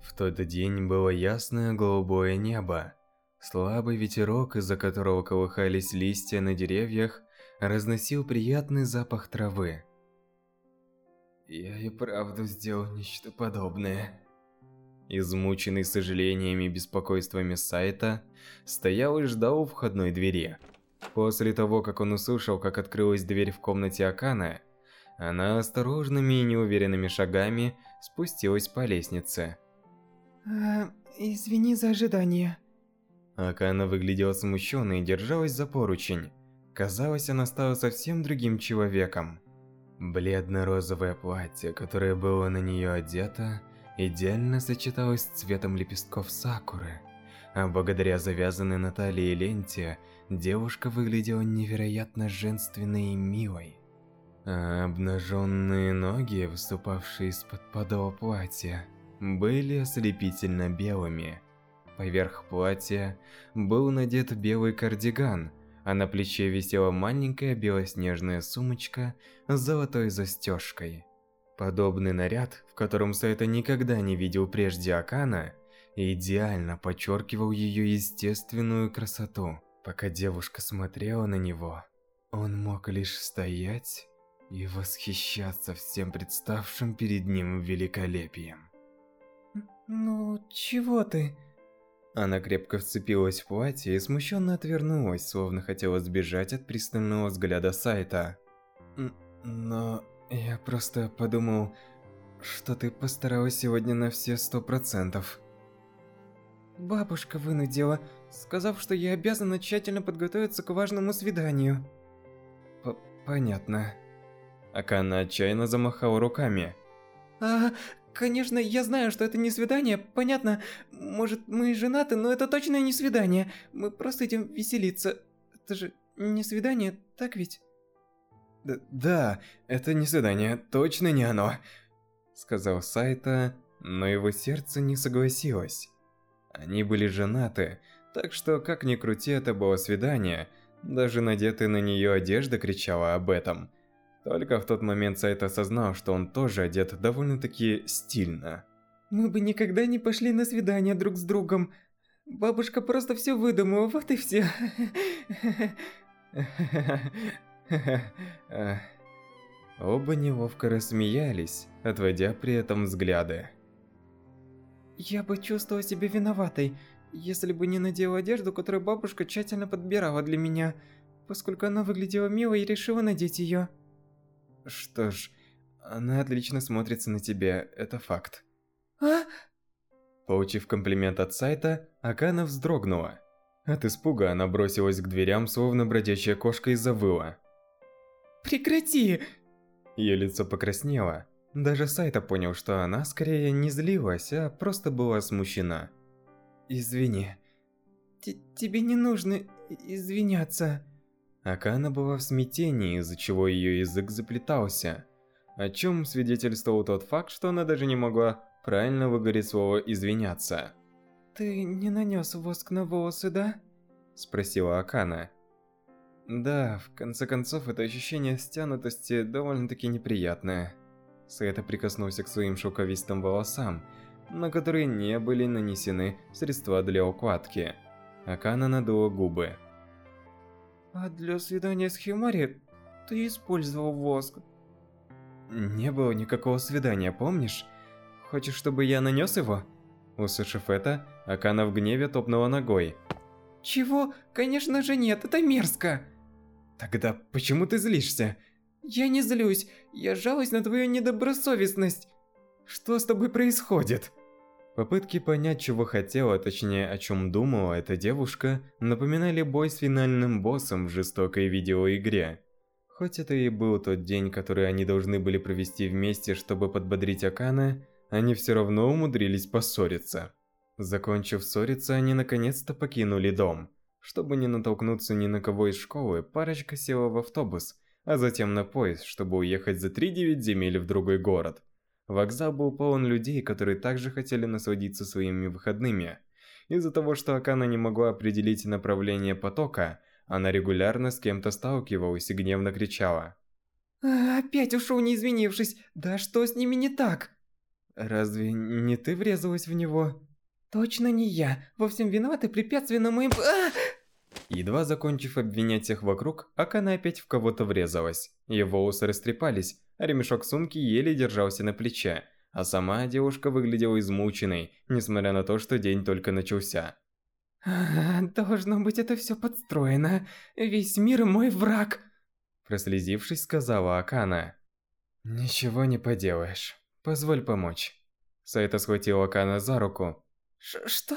В тот день было ясное голубое небо. Слабый ветерок, из-за которого колыхались листья на деревьях, разносил приятный запах травы. Я и правда сделал нечто подобное. Измученный сожалениями и беспокойствами сайта, стоял и ждал у входной двери. После того, как он услышал, как открылась дверь в комнате Акана, она осторожными и неуверенными шагами спустилась по лестнице. «Э, извини за ожидание». Акана выглядела смущенной и держалась за поручень. Казалось, она стала совсем другим человеком. Бледно-розовое платье, которое было на нее одето, идеально сочеталось с цветом лепестков сакуры. А благодаря завязанной на талии ленте, девушка выглядела невероятно женственной и милой. А обнаженные ноги, выступавшие из-под подола платья, были ослепительно белыми. Поверх платья был надет белый кардиган, а на плече висела маленькая белоснежная сумочка с золотой застежкой. Подобный наряд, в котором Сайта никогда не видел прежде Акана, идеально подчеркивал ее естественную красоту. Пока девушка смотрела на него, он мог лишь стоять и восхищаться всем представшим перед ним великолепием. «Ну, чего ты?» Она крепко вцепилась в платье и смущенно отвернулась, словно хотела сбежать от пристального взгляда Сайта. «Но я просто подумал, что ты постаралась сегодня на все сто процентов». Бабушка вынудила, сказав, что я обязана тщательно подготовиться к важному свиданию. П понятно. Акана отчаянно замахала руками. А, конечно, я знаю, что это не свидание, понятно. Может, мы женаты, но это точно не свидание. Мы просто идем веселиться. Это же не свидание, так ведь? Д да, это не свидание, точно не оно. Сказал Сайта, но его сердце не согласилось. Они были женаты, так что, как ни крути, это было свидание. Даже надетая на нее одежда кричала об этом. Только в тот момент Сайт осознал, что он тоже одет довольно-таки стильно. Мы бы никогда не пошли на свидание друг с другом. Бабушка просто все выдумала, вот и все. [laughs] Оба неловко рассмеялись, отводя при этом взгляды. Я бы чувствовала себя виноватой, если бы не надела одежду, которую бабушка тщательно подбирала для меня, поскольку она выглядела мило и решила надеть ее. Что ж, она отлично смотрится на тебе, это факт. А? Получив комплимент от сайта, Акана вздрогнула. От испуга она бросилась к дверям, словно бродячая кошка и завыла. Прекрати! Ее лицо покраснело, даже Сайта понял, что она скорее не злилась, а просто была смущена. «Извини». Т «Тебе не нужно извиняться». Акана была в смятении, из-за чего ее язык заплетался, о чем свидетельствовал тот факт, что она даже не могла правильно выговорить слово «извиняться». «Ты не нанес воск на волосы, да?» – спросила Акана. Да, в конце концов, это ощущение стянутости довольно-таки неприятное. Сайта прикоснулся к своим шелковистым волосам, на которые не были нанесены средства для укладки. Акана надула губы. А для свидания с Химари ты использовал воск? Не было никакого свидания, помнишь? Хочешь, чтобы я нанес его? Услышав это, Акана в гневе топнула ногой. Чего? Конечно же нет, это мерзко. Тогда почему ты злишься? Я не злюсь, я жалуюсь на твою недобросовестность. Что с тобой происходит? Попытки понять, чего хотела, точнее, о чем думала эта девушка, напоминали бой с финальным боссом в жестокой видеоигре. Хоть это и был тот день, который они должны были провести вместе, чтобы подбодрить Акана, они все равно умудрились поссориться. Закончив ссориться, они наконец-то покинули дом. Чтобы не натолкнуться ни на кого из школы, парочка села в автобус – а затем на поезд, чтобы уехать за 3-9 земель в другой город. Вокзал был полон людей, которые также хотели насладиться своими выходными. Из-за того, что Акана не могла определить направление потока, она регулярно с кем-то сталкивалась и гневно кричала. «А, «Опять ушел, не извинившись! Да что с ними не так?» «Разве не ты врезалась в него?» «Точно не я! Во всем виноваты препятствия на моем...» а! Едва закончив обвинять всех вокруг, Акана опять в кого-то врезалась. Ее волосы растрепались, ремешок сумки еле держался на плече, а сама девушка выглядела измученной, несмотря на то, что день только начался. «Должно быть, это все подстроено. Весь мир мой враг!» Прослезившись, сказала Акана. «Ничего не поделаешь. Позволь помочь». Сайта схватил Акана за руку. Ш «Что?»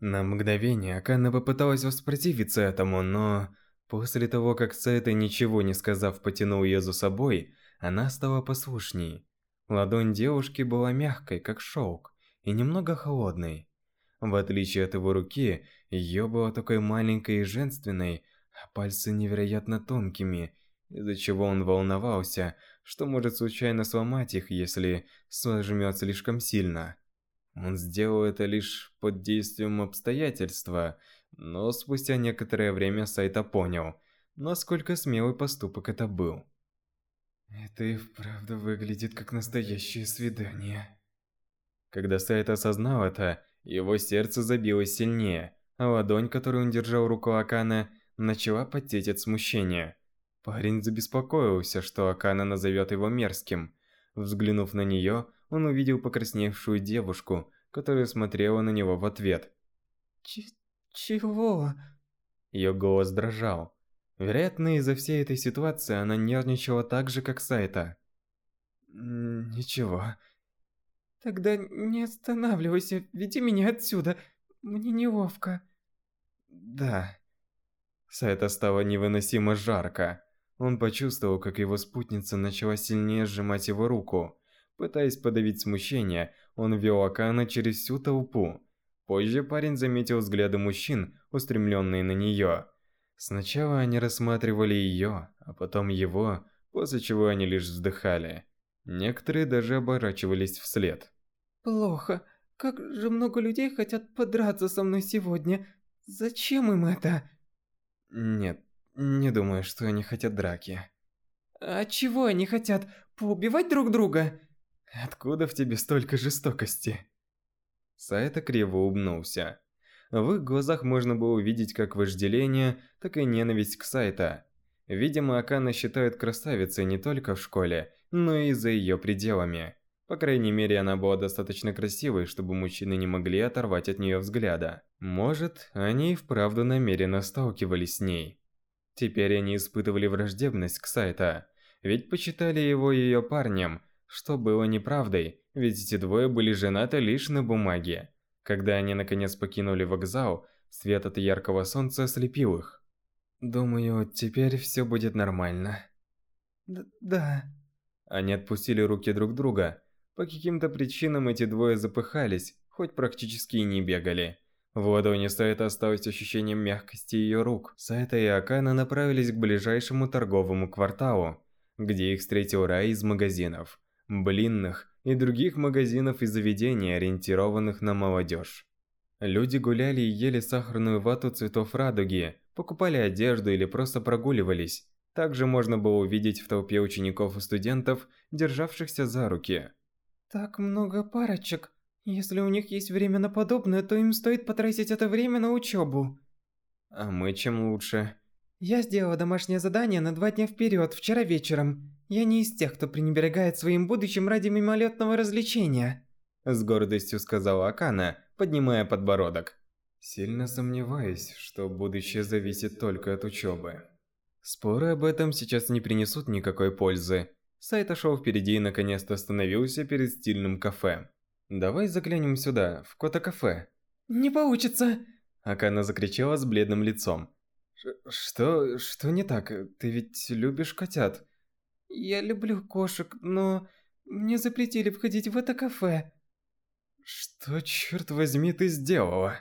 На мгновение Акана попыталась воспротивиться этому, но... После того, как Сайта, ничего не сказав, потянул ее за собой, она стала послушней. Ладонь девушки была мягкой, как шелк, и немного холодной. В отличие от его руки, ее была такой маленькой и женственной, а пальцы невероятно тонкими, из-за чего он волновался, что может случайно сломать их, если сожмет слишком сильно. Он сделал это лишь под действием обстоятельства, но спустя некоторое время Сайта понял, насколько смелый поступок это был. Это и вправду выглядит как настоящее свидание. Когда Сайт осознал это, его сердце забилось сильнее, а ладонь, которую он держал руку Акана, начала потеть от смущения. Парень забеспокоился, что Акана назовет его мерзким. Взглянув на нее, он увидел покрасневшую девушку, которая смотрела на него в ответ. Ч чего? Ее голос дрожал. Вероятно, из-за всей этой ситуации она нервничала так же, как Сайта. Ничего. Тогда не останавливайся, веди меня отсюда. Мне неловко. Да. Сайта стало невыносимо жарко. Он почувствовал, как его спутница начала сильнее сжимать его руку. Пытаясь подавить смущение, он вел Акана через всю толпу. Позже парень заметил взгляды мужчин, устремленные на нее. Сначала они рассматривали ее, а потом его, после чего они лишь вздыхали. Некоторые даже оборачивались вслед. Плохо. Как же много людей хотят подраться со мной сегодня. Зачем им это? Нет, не думаю, что они хотят драки. А чего они хотят? Поубивать друг друга? Откуда в тебе столько жестокости? Сайта криво улыбнулся. В их глазах можно было увидеть как вожделение, так и ненависть к Сайта. Видимо, Акана считают красавицей не только в школе, но и за ее пределами. По крайней мере, она была достаточно красивой, чтобы мужчины не могли оторвать от нее взгляда. Может, они и вправду намеренно сталкивались с ней. Теперь они испытывали враждебность к Сайта, ведь почитали его ее парнем, что было неправдой, ведь эти двое были женаты лишь на бумаге. Когда они наконец покинули вокзал, свет от яркого солнца ослепил их. Думаю, теперь все будет нормально. Д да. Они отпустили руки друг друга. По каким-то причинам эти двое запыхались, хоть практически и не бегали. В ладони Сайта осталось ощущение мягкости ее рук. Сайта и Акана направились к ближайшему торговому кварталу, где их встретил рай из магазинов, блинных и других магазинов и заведений, ориентированных на молодежь. Люди гуляли и ели сахарную вату цветов радуги, покупали одежду или просто прогуливались. Также можно было увидеть в толпе учеников и студентов, державшихся за руки. Так много парочек. Если у них есть время на подобное, то им стоит потратить это время на учебу. А мы чем лучше? Я сделала домашнее задание на два дня вперед, вчера вечером. Я не из тех, кто пренебрегает своим будущим ради мимолетного развлечения. С гордостью сказала Акана, поднимая подбородок. Сильно сомневаюсь, что будущее зависит только от учебы. Споры об этом сейчас не принесут никакой пользы. Сайта шел впереди и наконец-то остановился перед стильным кафе. Давай заглянем сюда, в кота-кафе. Не получится. Акана закричала с бледным лицом. Что, что не так? Ты ведь любишь котят? Я люблю кошек, но мне запретили входить в это кафе. Что, черт возьми, ты сделала?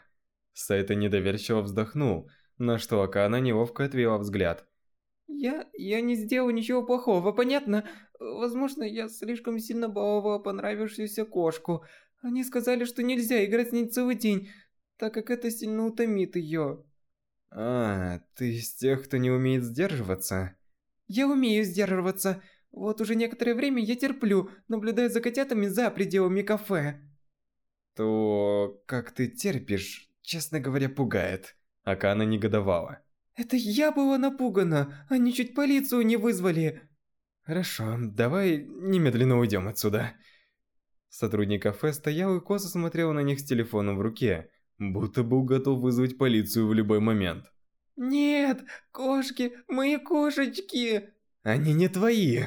Сайта недоверчиво вздохнул, на что Акана неловко отвела взгляд. Я... я не сделал ничего плохого, понятно? Возможно, я слишком сильно баловала понравившуюся кошку. Они сказали, что нельзя играть с ней целый день, так как это сильно утомит ее. А, ты из тех, кто не умеет сдерживаться? Я умею сдерживаться. Вот уже некоторое время я терплю, наблюдая за котятами за пределами кафе. То, как ты терпишь, честно говоря, пугает. Акана негодовала. Это я была напугана, они чуть полицию не вызвали. Хорошо, давай немедленно уйдем отсюда. Сотрудник кафе стоял и косо смотрел на них с телефоном в руке, будто был готов вызвать полицию в любой момент. Нет, кошки, мои кошечки. Они не твои.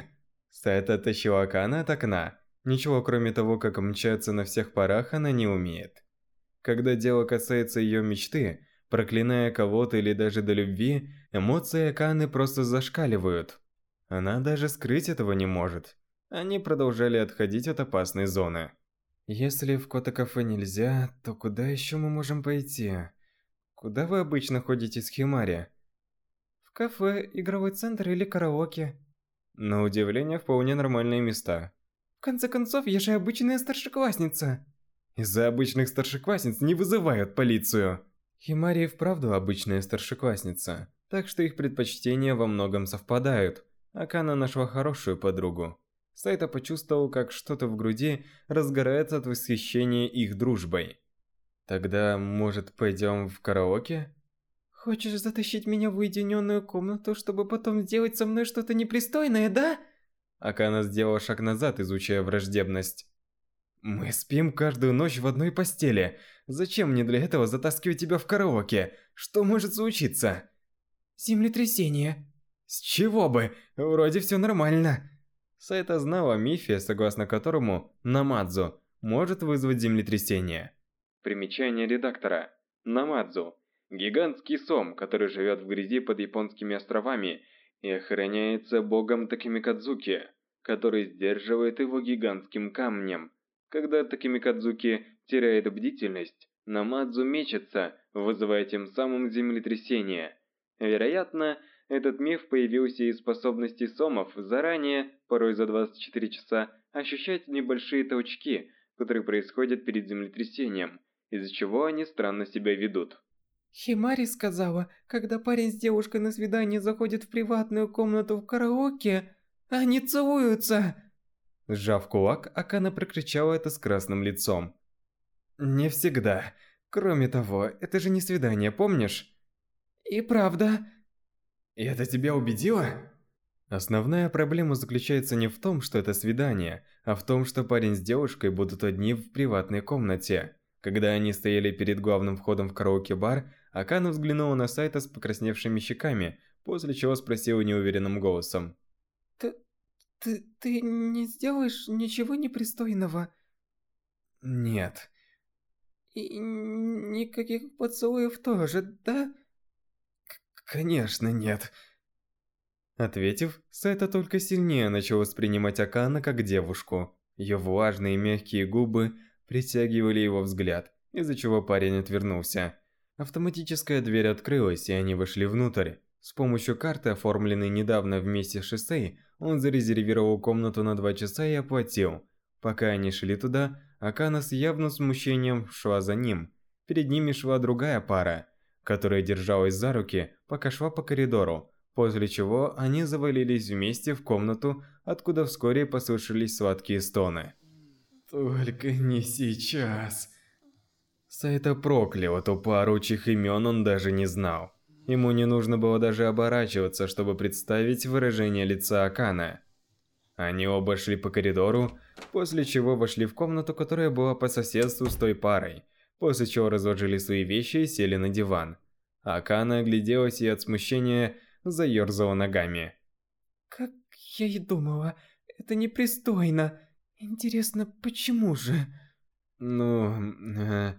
Сайта оттащила Акана от окна. Ничего кроме того, как мчаться на всех парах, она не умеет. Когда дело касается ее мечты, Проклиная кого-то или даже до любви, эмоции Аканы просто зашкаливают. Она даже скрыть этого не может. Они продолжали отходить от опасной зоны. Если в кота-кафе нельзя, то куда еще мы можем пойти? Куда вы обычно ходите с Химари? В кафе, игровой центр или караоке. На удивление, вполне нормальные места. В конце концов, я же обычная старшеклассница. Из-за обычных старшеклассниц не вызывают полицию. Химари вправду обычная старшеклассница, так что их предпочтения во многом совпадают. Акана нашла хорошую подругу. Сайта почувствовал, как что-то в груди разгорается от восхищения их дружбой. Тогда, может, пойдем в караоке? Хочешь затащить меня в уединенную комнату, чтобы потом сделать со мной что-то непристойное, да? Акана сделал шаг назад, изучая враждебность. Мы спим каждую ночь в одной постели. Зачем мне для этого затаскивать тебя в караоке? Что может случиться? Землетрясение. С чего бы? Вроде все нормально. Сайта знал о мифе, согласно которому Намадзу может вызвать землетрясение. Примечание редактора. Намадзу – гигантский сом, который живет в грязи под японскими островами и охраняется богом Такимикадзуки, который сдерживает его гигантским камнем. Когда Такимикадзуки теряет бдительность, Намадзу мечется, вызывая тем самым землетрясение. Вероятно, этот миф появился из способности сомов заранее, порой за 24 часа, ощущать небольшие толчки, которые происходят перед землетрясением, из-за чего они странно себя ведут. Химари сказала, когда парень с девушкой на свидание заходит в приватную комнату в караоке, они целуются. Сжав кулак, Акана прокричала это с красным лицом. «Не всегда. Кроме того, это же не свидание, помнишь?» «И правда». «И это тебя убедило?» Основная проблема заключается не в том, что это свидание, а в том, что парень с девушкой будут одни в приватной комнате. Когда они стояли перед главным входом в караоке-бар, Акана взглянула на Сайта с покрасневшими щеками, после чего спросила неуверенным голосом. «Ты... ты... ты не сделаешь ничего непристойного?» «Нет». «И никаких поцелуев тоже, да?» К «Конечно нет». Ответив, Сайта только сильнее начал воспринимать Акана как девушку. Ее влажные мягкие губы притягивали его взгляд, из-за чего парень отвернулся. Автоматическая дверь открылась, и они вошли внутрь. С помощью карты, оформленной недавно вместе с шоссе, он зарезервировал комнату на два часа и оплатил. Пока они шли туда, Акана с явным смущением шла за ним. Перед ними шла другая пара, которая держалась за руки, пока шла по коридору, после чего они завалились вместе в комнату, откуда вскоре послышались сладкие стоны. Только не сейчас. Сайта проклял эту пару, чьих имен он даже не знал. Ему не нужно было даже оборачиваться, чтобы представить выражение лица Акана. Они оба шли по коридору, после чего вошли в комнату, которая была по соседству с той парой, после чего разложили свои вещи и сели на диван. Акана огляделась и от смущения заерзала ногами. «Как я и думала, это непристойно. Интересно, почему же? Ну... Э,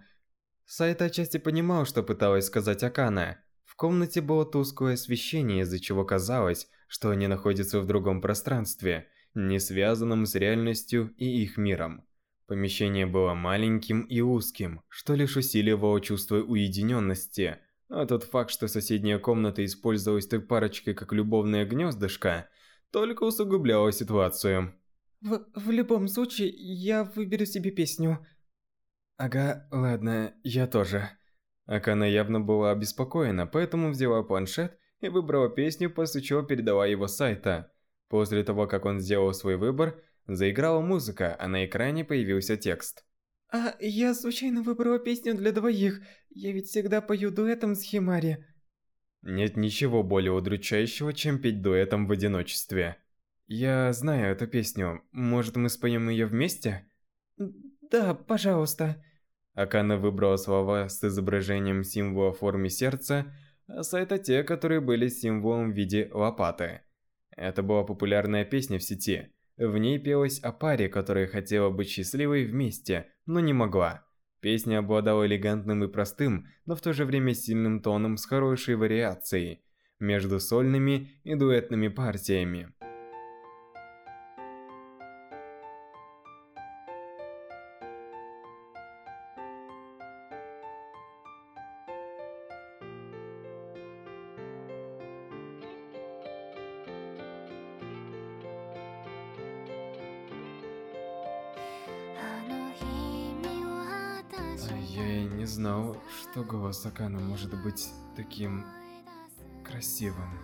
Сайта отчасти понимал, что пыталась сказать Акана. В комнате было тусклое освещение, из-за чего казалось, что они находятся в другом пространстве, не связанном с реальностью и их миром. Помещение было маленьким и узким, что лишь усиливало чувство уединенности. А тот факт, что соседняя комната использовалась той парочкой как любовное гнездышко, только усугубляло ситуацию. В, в любом случае, я выберу себе песню. Ага, ладно, я тоже. Акана явно была обеспокоена, поэтому взяла планшет и выбрала песню, после чего передала его сайта. После того, как он сделал свой выбор, заиграла музыка, а на экране появился текст. А, я случайно выбрала песню для двоих. Я ведь всегда пою дуэтом с Химари. Нет ничего более удручающего, чем петь дуэтом в одиночестве. Я знаю эту песню. Может, мы споем ее вместе? Да, пожалуйста. Акана выбрала слова с изображением символа в форме сердца, а сайта те, которые были символом в виде лопаты. Это была популярная песня в сети. В ней пелось о паре, которая хотела быть счастливой вместе, но не могла. Песня обладала элегантным и простым, но в то же время сильным тоном с хорошей вариацией между сольными и дуэтными партиями. Акана может быть таким красивым.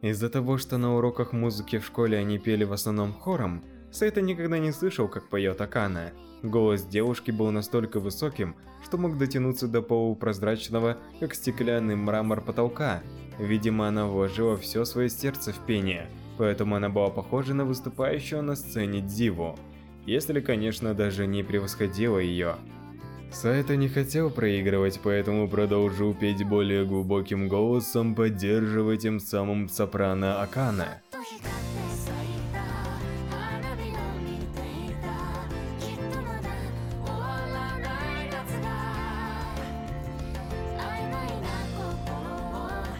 Из-за того, что на уроках музыки в школе они пели в основном хором, Сайта никогда не слышал, как поет Акана. Голос девушки был настолько высоким, что мог дотянуться до полупрозрачного, как стеклянный мрамор потолка. Видимо, она вложила все свое сердце в пение, поэтому она была похожа на выступающую на сцене Диву. Если, конечно, даже не превосходила ее. Сайта не хотел проигрывать, поэтому продолжил петь более глубоким голосом, поддерживая тем самым сопрано Акана.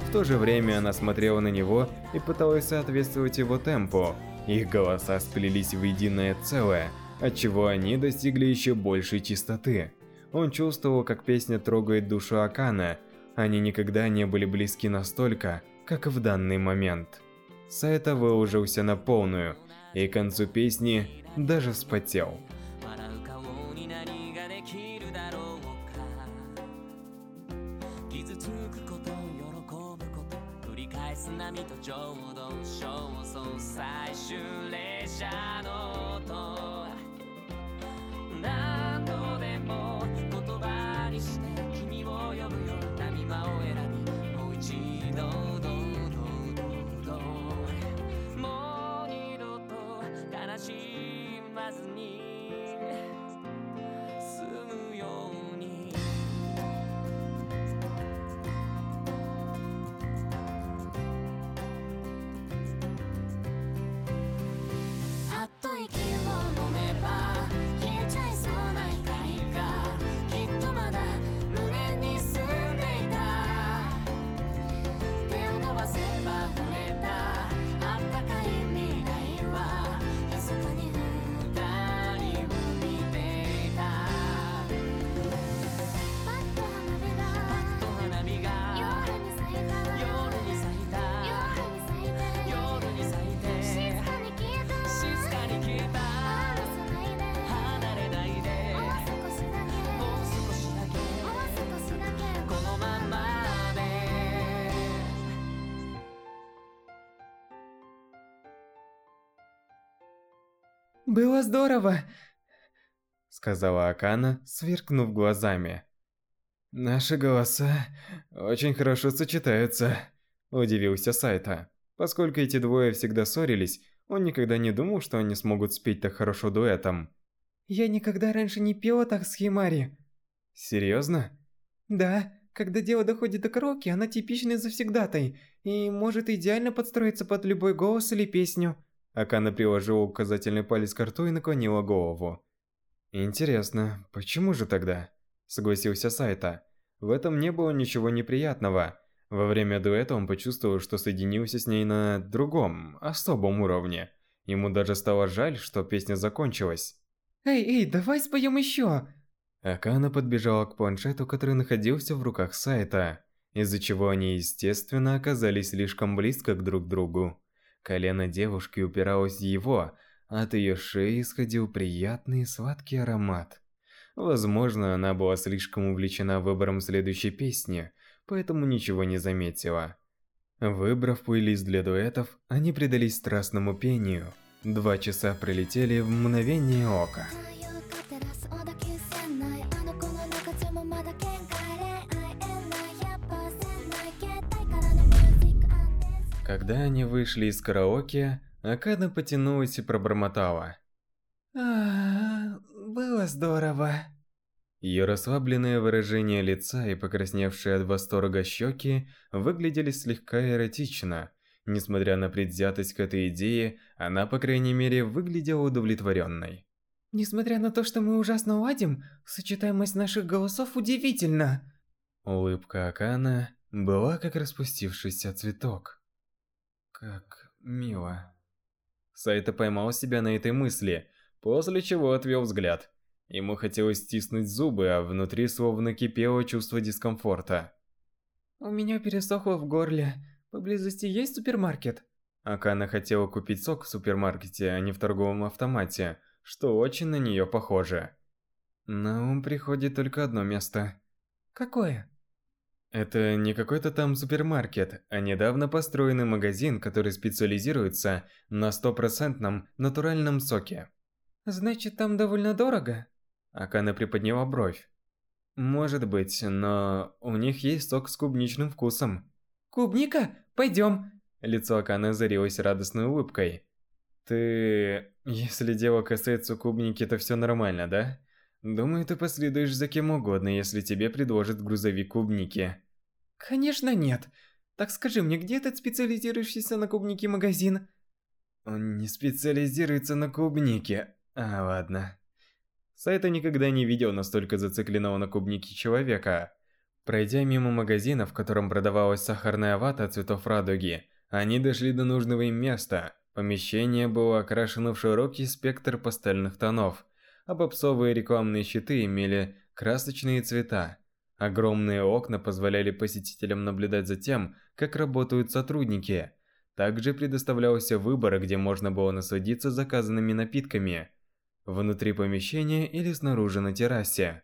В то же время она смотрела на него и пыталась соответствовать его темпу. Их голоса сплелись в единое целое, отчего они достигли еще большей чистоты. Он чувствовал, как песня трогает душу Акана. Они никогда не были близки настолько, как в данный момент. Сайта выложился на полную, и к концу песни даже вспотел. as need. Было здорово, сказала Акана, сверкнув глазами. Наши голоса очень хорошо сочетаются, удивился Сайта. Поскольку эти двое всегда ссорились, он никогда не думал, что они смогут спеть так хорошо дуэтом. Я никогда раньше не пела так с Химари. Серьезно? Да, когда дело доходит до караоке, она типичный завсегдатай и может идеально подстроиться под любой голос или песню. Акана приложила указательный палец к рту и наклонила голову. «Интересно, почему же тогда?» – согласился Сайта. В этом не было ничего неприятного. Во время дуэта он почувствовал, что соединился с ней на другом, особом уровне. Ему даже стало жаль, что песня закончилась. «Эй, эй, давай споем еще!» Акана подбежала к планшету, который находился в руках Сайта, из-за чего они, естественно, оказались слишком близко к друг другу. Колено девушки упиралось в его, от ее шеи исходил приятный сладкий аромат. Возможно, она была слишком увлечена выбором следующей песни, поэтому ничего не заметила. Выбрав плейлист для дуэтов, они предались страстному пению. Два часа пролетели в мгновение ока. Когда они вышли из караоке, Акана потянулась и пробормотала. а, было здорово. Ее расслабленное выражение лица и покрасневшие от восторга щеки выглядели слегка эротично. Несмотря на предвзятость к этой идее, она, по крайней мере, выглядела удовлетворенной. Несмотря на то, что мы ужасно ладим, сочетаемость наших голосов удивительна. Улыбка Акана была как распустившийся цветок. Как мило. Сайта поймал себя на этой мысли, после чего отвел взгляд. Ему хотелось стиснуть зубы, а внутри словно кипело чувство дискомфорта. У меня пересохло в горле. Поблизости есть супермаркет? Акана хотела купить сок в супермаркете, а не в торговом автомате, что очень на нее похоже. На ум приходит только одно место. Какое? Это не какой-то там супермаркет, а недавно построенный магазин, который специализируется на стопроцентном натуральном соке. Значит, там довольно дорого? Акана приподняла бровь. Может быть, но у них есть сок с клубничным вкусом. Клубника? Пойдем. Лицо Аканы озарилось радостной улыбкой. Ты... Если дело касается клубники, то все нормально, да? Думаю, ты последуешь за кем угодно, если тебе предложат грузовик клубники. Конечно нет. Так скажи мне, где этот специализирующийся на клубнике магазин? Он не специализируется на клубнике. А, ладно. Сайта никогда не видел настолько зацикленного на клубнике человека. Пройдя мимо магазина, в котором продавалась сахарная вата цветов радуги, они дошли до нужного им места. Помещение было окрашено в широкий спектр пастельных тонов, а попсовые рекламные щиты имели красочные цвета. Огромные окна позволяли посетителям наблюдать за тем, как работают сотрудники. Также предоставлялся выбор, где можно было насладиться заказанными напитками – внутри помещения или снаружи на террасе.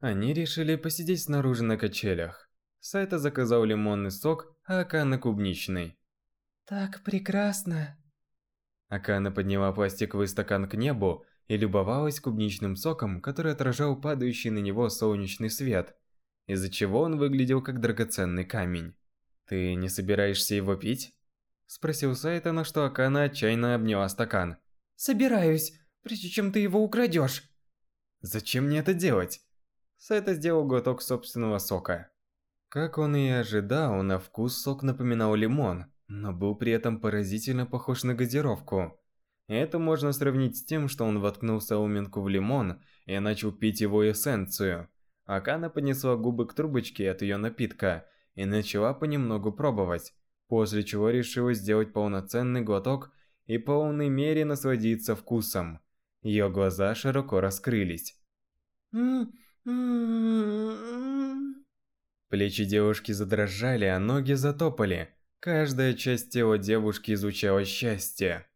Они решили посидеть снаружи на качелях. Сайта заказал лимонный сок, а Акана клубничный. Так прекрасно. Акана подняла пластиковый стакан к небу и любовалась клубничным соком, который отражал падающий на него солнечный свет, из-за чего он выглядел как драгоценный камень. «Ты не собираешься его пить?» Спросил Сайта, на что Акана отчаянно обняла стакан. «Собираюсь прежде чем ты его украдешь. Зачем мне это делать? Сайта сделал глоток собственного сока. Как он и ожидал, на вкус сок напоминал лимон, но был при этом поразительно похож на газировку. Это можно сравнить с тем, что он воткнул соломинку в лимон и начал пить его эссенцию. Акана поднесла губы к трубочке от ее напитка и начала понемногу пробовать, после чего решила сделать полноценный глоток и полной мере насладиться вкусом. Ее глаза широко раскрылись. Плечи девушки задрожали, а ноги затопали. Каждая часть тела девушки изучала счастье.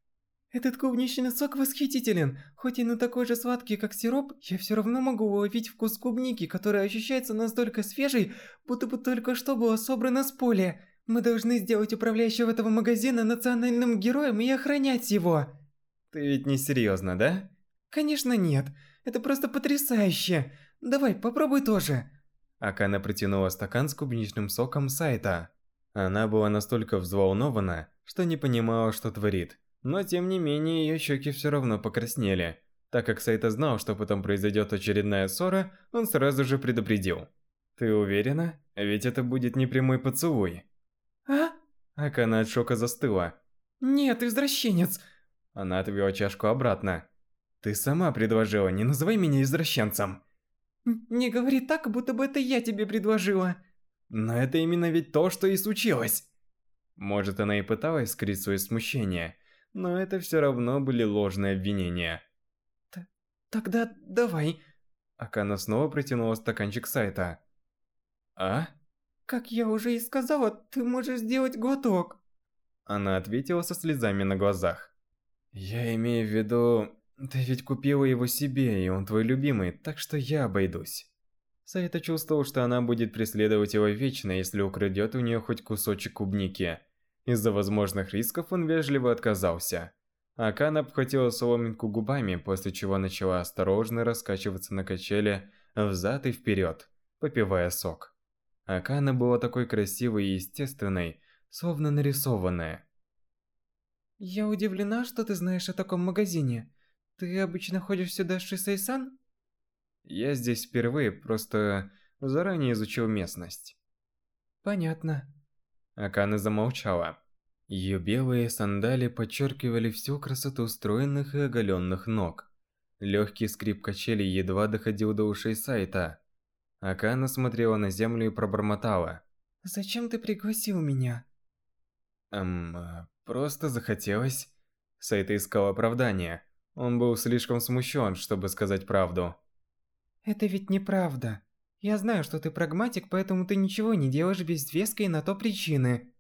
Этот клубничный сок восхитителен. Хоть и не такой же сладкий, как сироп, я все равно могу уловить вкус клубники, который ощущается настолько свежей, будто бы только что было собрано с поля. Мы должны сделать управляющего этого магазина национальным героем и охранять его. Ты ведь не серьезно, да? Конечно нет. Это просто потрясающе. Давай, попробуй тоже. Акана протянула стакан с клубничным соком Сайта. Она была настолько взволнована, что не понимала, что творит. Но тем не менее, ее щеки все равно покраснели. Так как Сайта знал, что потом произойдет очередная ссора, он сразу же предупредил. «Ты уверена? Ведь это будет не прямой поцелуй». «А?» Акана от шока застыла. «Нет, извращенец!» Она отвела чашку обратно. Ты сама предложила, не называй меня извращенцем. Не говори так, будто бы это я тебе предложила. Но это именно ведь то, что и случилось. Может, она и пыталась скрыть свое смущение, но это все равно были ложные обвинения. Т тогда давай. Акана снова протянула стаканчик сайта. А? Как я уже и сказала, ты можешь сделать глоток. Она ответила со слезами на глазах. Я имею в виду... Ты ведь купила его себе, и он твой любимый, так что я обойдусь. Сайта чувствовал, что она будет преследовать его вечно, если украдет у нее хоть кусочек клубники. Из-за возможных рисков он вежливо отказался. Акана обхватила соломинку губами, после чего начала осторожно раскачиваться на качеле взад и вперед, попивая сок. Акана была такой красивой и естественной, словно нарисованная. «Я удивлена, что ты знаешь о таком магазине. Ты обычно ходишь сюда с Шисей-сан? Я здесь впервые, просто заранее изучил местность. Понятно. Акана замолчала. Ее белые сандали подчеркивали всю красоту стройных и оголенных ног. Легкий скрип качели едва доходил до ушей Сайта. Акана смотрела на землю и пробормотала. «Зачем ты пригласил меня?» Эм, просто захотелось. Сайта искал оправдание. Он был слишком смущен, чтобы сказать правду. Это ведь неправда. Я знаю, что ты прагматик, поэтому ты ничего не делаешь без веской на то причины.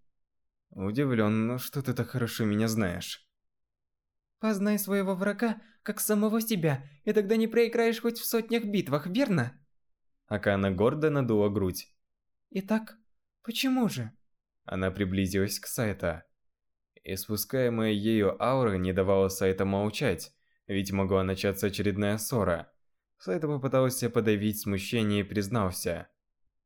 Удивлен, что ты так хорошо меня знаешь. Познай своего врага, как самого себя, и тогда не проиграешь хоть в сотнях битвах, верно? Акана гордо надула грудь. Итак, почему же? Она приблизилась к Сайта. Испускаемая ею аура не давала Сайта молчать, ведь могла начаться очередная ссора. Сайта попытался подавить смущение и признался.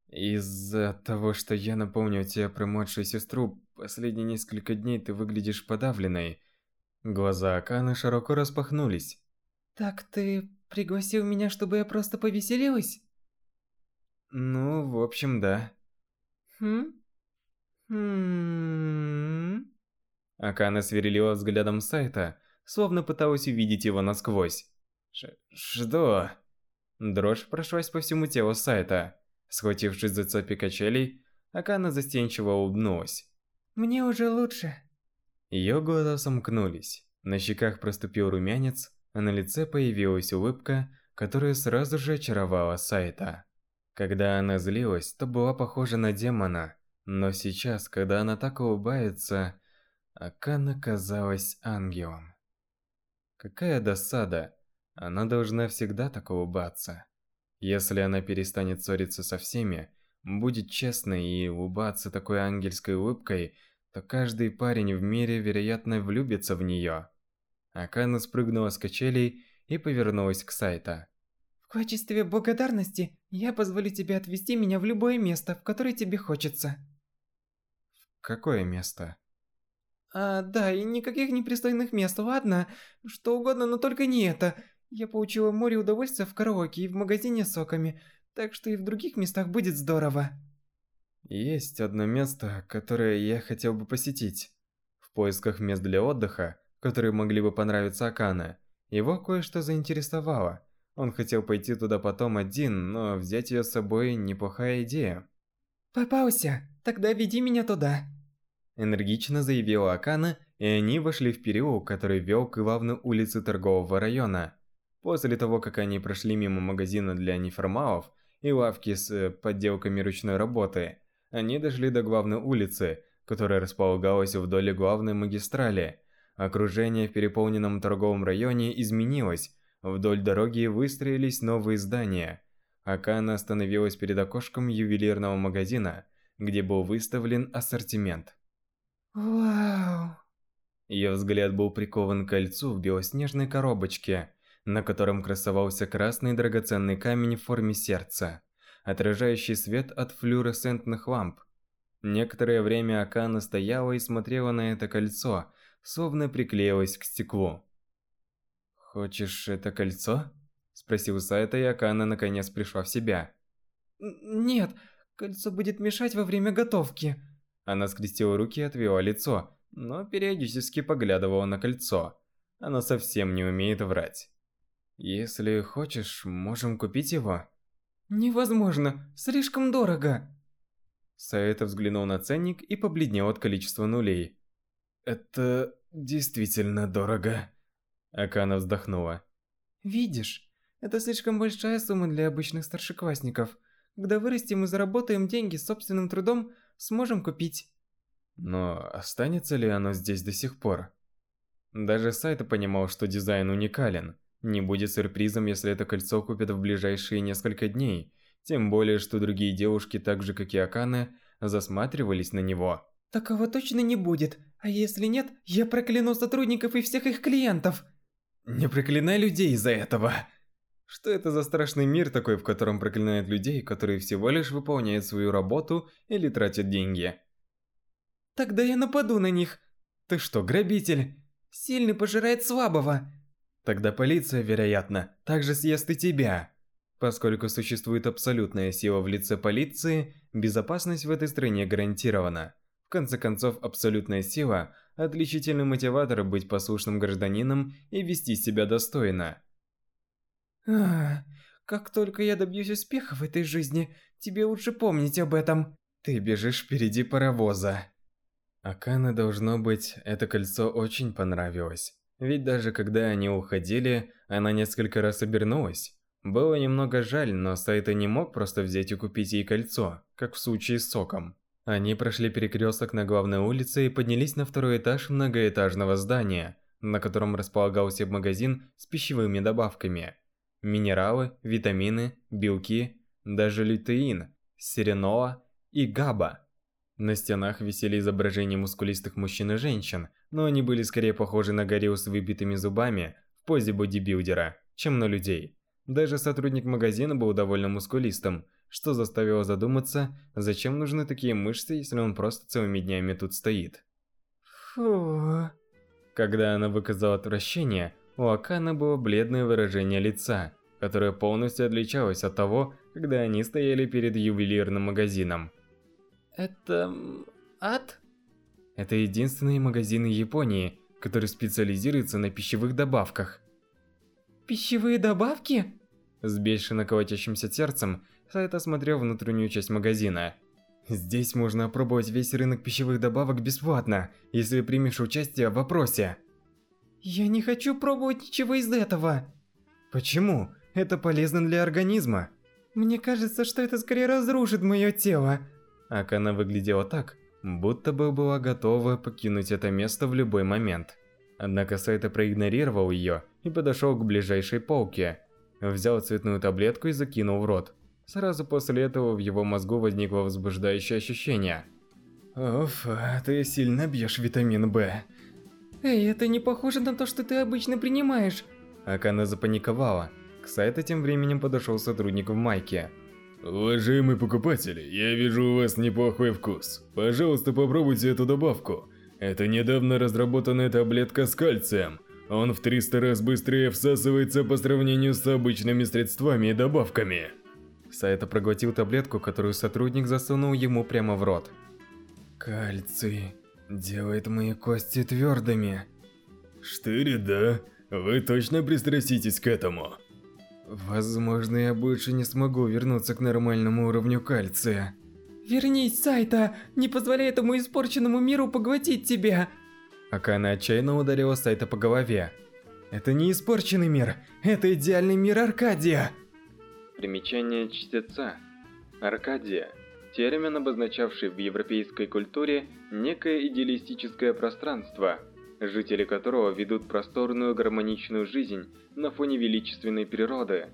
Из-за того, что я напомнил тебе про младшую сестру, последние несколько дней ты выглядишь подавленной. Глаза Аканы широко распахнулись. Так ты пригласил меня, чтобы я просто повеселилась? Ну, в общем, да. Хм? Хм. Акана сверлила взглядом сайта, словно пыталась увидеть его насквозь. Ш что? Дрожь прошлась по всему телу сайта. Схватившись за цепи качелей, Акана застенчиво улыбнулась. Мне уже лучше. Ее глаза сомкнулись. На щеках проступил румянец, а на лице появилась улыбка, которая сразу же очаровала Сайта. Когда она злилась, то была похожа на демона, но сейчас, когда она так улыбается, Акана казалась ангелом. Какая досада, она должна всегда так улыбаться. Если она перестанет ссориться со всеми, будет честной и улыбаться такой ангельской улыбкой, то каждый парень в мире, вероятно, влюбится в нее. Акана спрыгнула с качелей и повернулась к Сайта. В качестве благодарности я позволю тебе отвезти меня в любое место, в которое тебе хочется. В какое место? А, да, и никаких непристойных мест, ладно? Что угодно, но только не это. Я получила море удовольствия в караоке и в магазине с соками, так что и в других местах будет здорово. Есть одно место, которое я хотел бы посетить. В поисках мест для отдыха, которые могли бы понравиться Акана, его кое-что заинтересовало. Он хотел пойти туда потом один, но взять ее с собой неплохая идея. Попался, тогда веди меня туда. Энергично заявила Акана, и они вошли в переулок, который вел к главной улице торгового района. После того, как они прошли мимо магазина для неформалов и лавки с подделками ручной работы, они дошли до главной улицы, которая располагалась вдоль главной магистрали. Окружение в переполненном торговом районе изменилось. Вдоль дороги выстроились новые здания. Акана остановилась перед окошком ювелирного магазина, где был выставлен ассортимент. Вау. Ее взгляд был прикован к кольцу в белоснежной коробочке, на котором красовался красный драгоценный камень в форме сердца отражающий свет от флуоресцентных ламп. Некоторое время Акана стояла и смотрела на это кольцо, словно приклеилась к стеклу. «Хочешь это кольцо?» – спросил Сайта, и Акана наконец пришла в себя. «Нет, кольцо будет мешать во время готовки». Она скрестила руки и отвела лицо, но периодически поглядывала на кольцо. Она совсем не умеет врать. «Если хочешь, можем купить его?» Невозможно, слишком дорого. Саэта взглянул на ценник и побледнел от количества нулей. Это действительно дорого. Акана вздохнула. Видишь, это слишком большая сумма для обычных старшеклассников. Когда вырастем и заработаем деньги собственным трудом, сможем купить. Но останется ли оно здесь до сих пор? Даже Сайта понимал, что дизайн уникален. Не будет сюрпризом, если это кольцо купят в ближайшие несколько дней. Тем более, что другие девушки, так же как и Акана, засматривались на него. Такого точно не будет. А если нет, я прокляну сотрудников и всех их клиентов. Не проклинай людей из-за этого. Что это за страшный мир такой, в котором проклинают людей, которые всего лишь выполняют свою работу или тратят деньги? Тогда я нападу на них. Ты что, грабитель? Сильный пожирает слабого. Тогда полиция, вероятно, также съест и тебя. Поскольку существует абсолютная сила в лице полиции, безопасность в этой стране гарантирована. В конце концов, абсолютная сила – отличительный мотиватор быть послушным гражданином и вести себя достойно. Ах, как только я добьюсь успеха в этой жизни, тебе лучше помнить об этом. Ты бежишь впереди паровоза. Акана, должно быть, это кольцо очень понравилось. Ведь даже когда они уходили, она несколько раз обернулась. Было немного жаль, но Сайта не мог просто взять и купить ей кольцо, как в случае с Соком. Они прошли перекресток на главной улице и поднялись на второй этаж многоэтажного здания, на котором располагался магазин с пищевыми добавками. Минералы, витамины, белки, даже лютеин, сиренола и габа. На стенах висели изображения мускулистых мужчин и женщин, но они были скорее похожи на горилл с выбитыми зубами в позе бодибилдера, чем на людей. Даже сотрудник магазина был довольно мускулистым, что заставило задуматься, зачем нужны такие мышцы, если он просто целыми днями тут стоит. Фу. Когда она выказала отвращение, у Акана было бледное выражение лица, которое полностью отличалось от того, когда они стояли перед ювелирным магазином. Это... ад? Это единственные магазины Японии, который специализируется на пищевых добавках. Пищевые добавки? С бешено колотящимся сердцем Сайт осмотрел внутреннюю часть магазина. Здесь можно опробовать весь рынок пищевых добавок бесплатно, если примешь участие в вопросе. Я не хочу пробовать ничего из этого. Почему? Это полезно для организма. Мне кажется, что это скорее разрушит мое тело. Акана выглядела так, будто бы была готова покинуть это место в любой момент. Однако Сайта проигнорировал ее и подошел к ближайшей полке. Взял цветную таблетку и закинул в рот. Сразу после этого в его мозгу возникло возбуждающее ощущение. Оф, ты сильно бьешь витамин В. Эй, это не похоже на то, что ты обычно принимаешь. Акана запаниковала. К сайту тем временем подошел сотрудник в майке. Уважаемые покупатели, я вижу у вас неплохой вкус. Пожалуйста, попробуйте эту добавку. Это недавно разработанная таблетка с кальцием. Он в 300 раз быстрее всасывается по сравнению с обычными средствами и добавками. Сайта проглотил таблетку, которую сотрудник засунул ему прямо в рот. Кальций делает мои кости твердыми. Штыри, да? Вы точно пристраститесь к этому? Возможно, я больше не смогу вернуться к нормальному уровню кальция. Вернись, Сайта! Не позволяй этому испорченному миру поглотить тебя! Акана отчаянно ударила Сайта по голове. Это не испорченный мир, это идеальный мир Аркадия! Примечание чтеца. Аркадия. Термин, обозначавший в европейской культуре некое идеалистическое пространство, жители которого ведут просторную гармоничную жизнь на фоне величественной природы.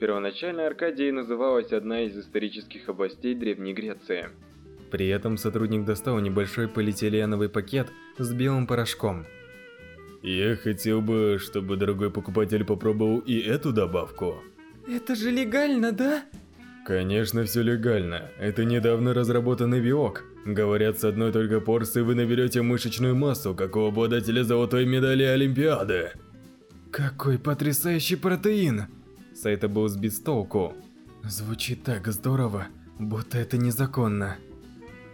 Первоначально Аркадией называлась одна из исторических областей Древней Греции. При этом сотрудник достал небольшой полиэтиленовый пакет с белым порошком. Я хотел бы, чтобы дорогой покупатель попробовал и эту добавку. Это же легально, да? Конечно, все легально. Это недавно разработанный биок. Говорят, с одной только порции вы наберете мышечную массу, как у обладателя золотой медали Олимпиады. Какой потрясающий протеин! Сайта был сбит с толку. Звучит так здорово, будто это незаконно.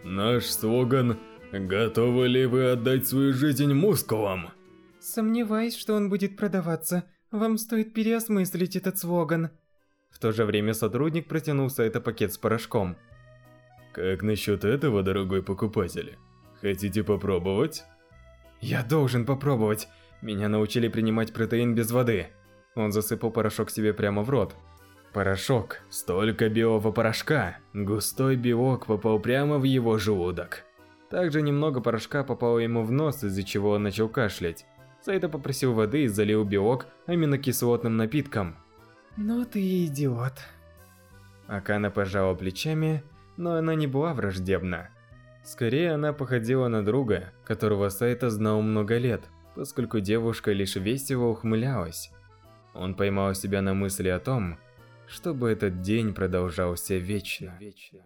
Наш слоган «Готовы ли вы отдать свою жизнь мускулам?» Сомневаюсь, что он будет продаваться. Вам стоит переосмыслить этот слоган. В то же время сотрудник протянул Сайта пакет с порошком. Как насчет этого, дорогой покупатель? Хотите попробовать? Я должен попробовать. Меня научили принимать протеин без воды. Он засыпал порошок себе прямо в рот. Порошок. Столько белого порошка. Густой белок попал прямо в его желудок. Также немного порошка попало ему в нос, из-за чего он начал кашлять. Сайта попросил воды и залил белок аминокислотным напитком. Ну ты идиот. Акана пожала плечами, но она не была враждебна. Скорее, она походила на друга, которого Сайта знал много лет, поскольку девушка лишь весело ухмылялась. Он поймал себя на мысли о том, чтобы этот день продолжался вечно. вечно.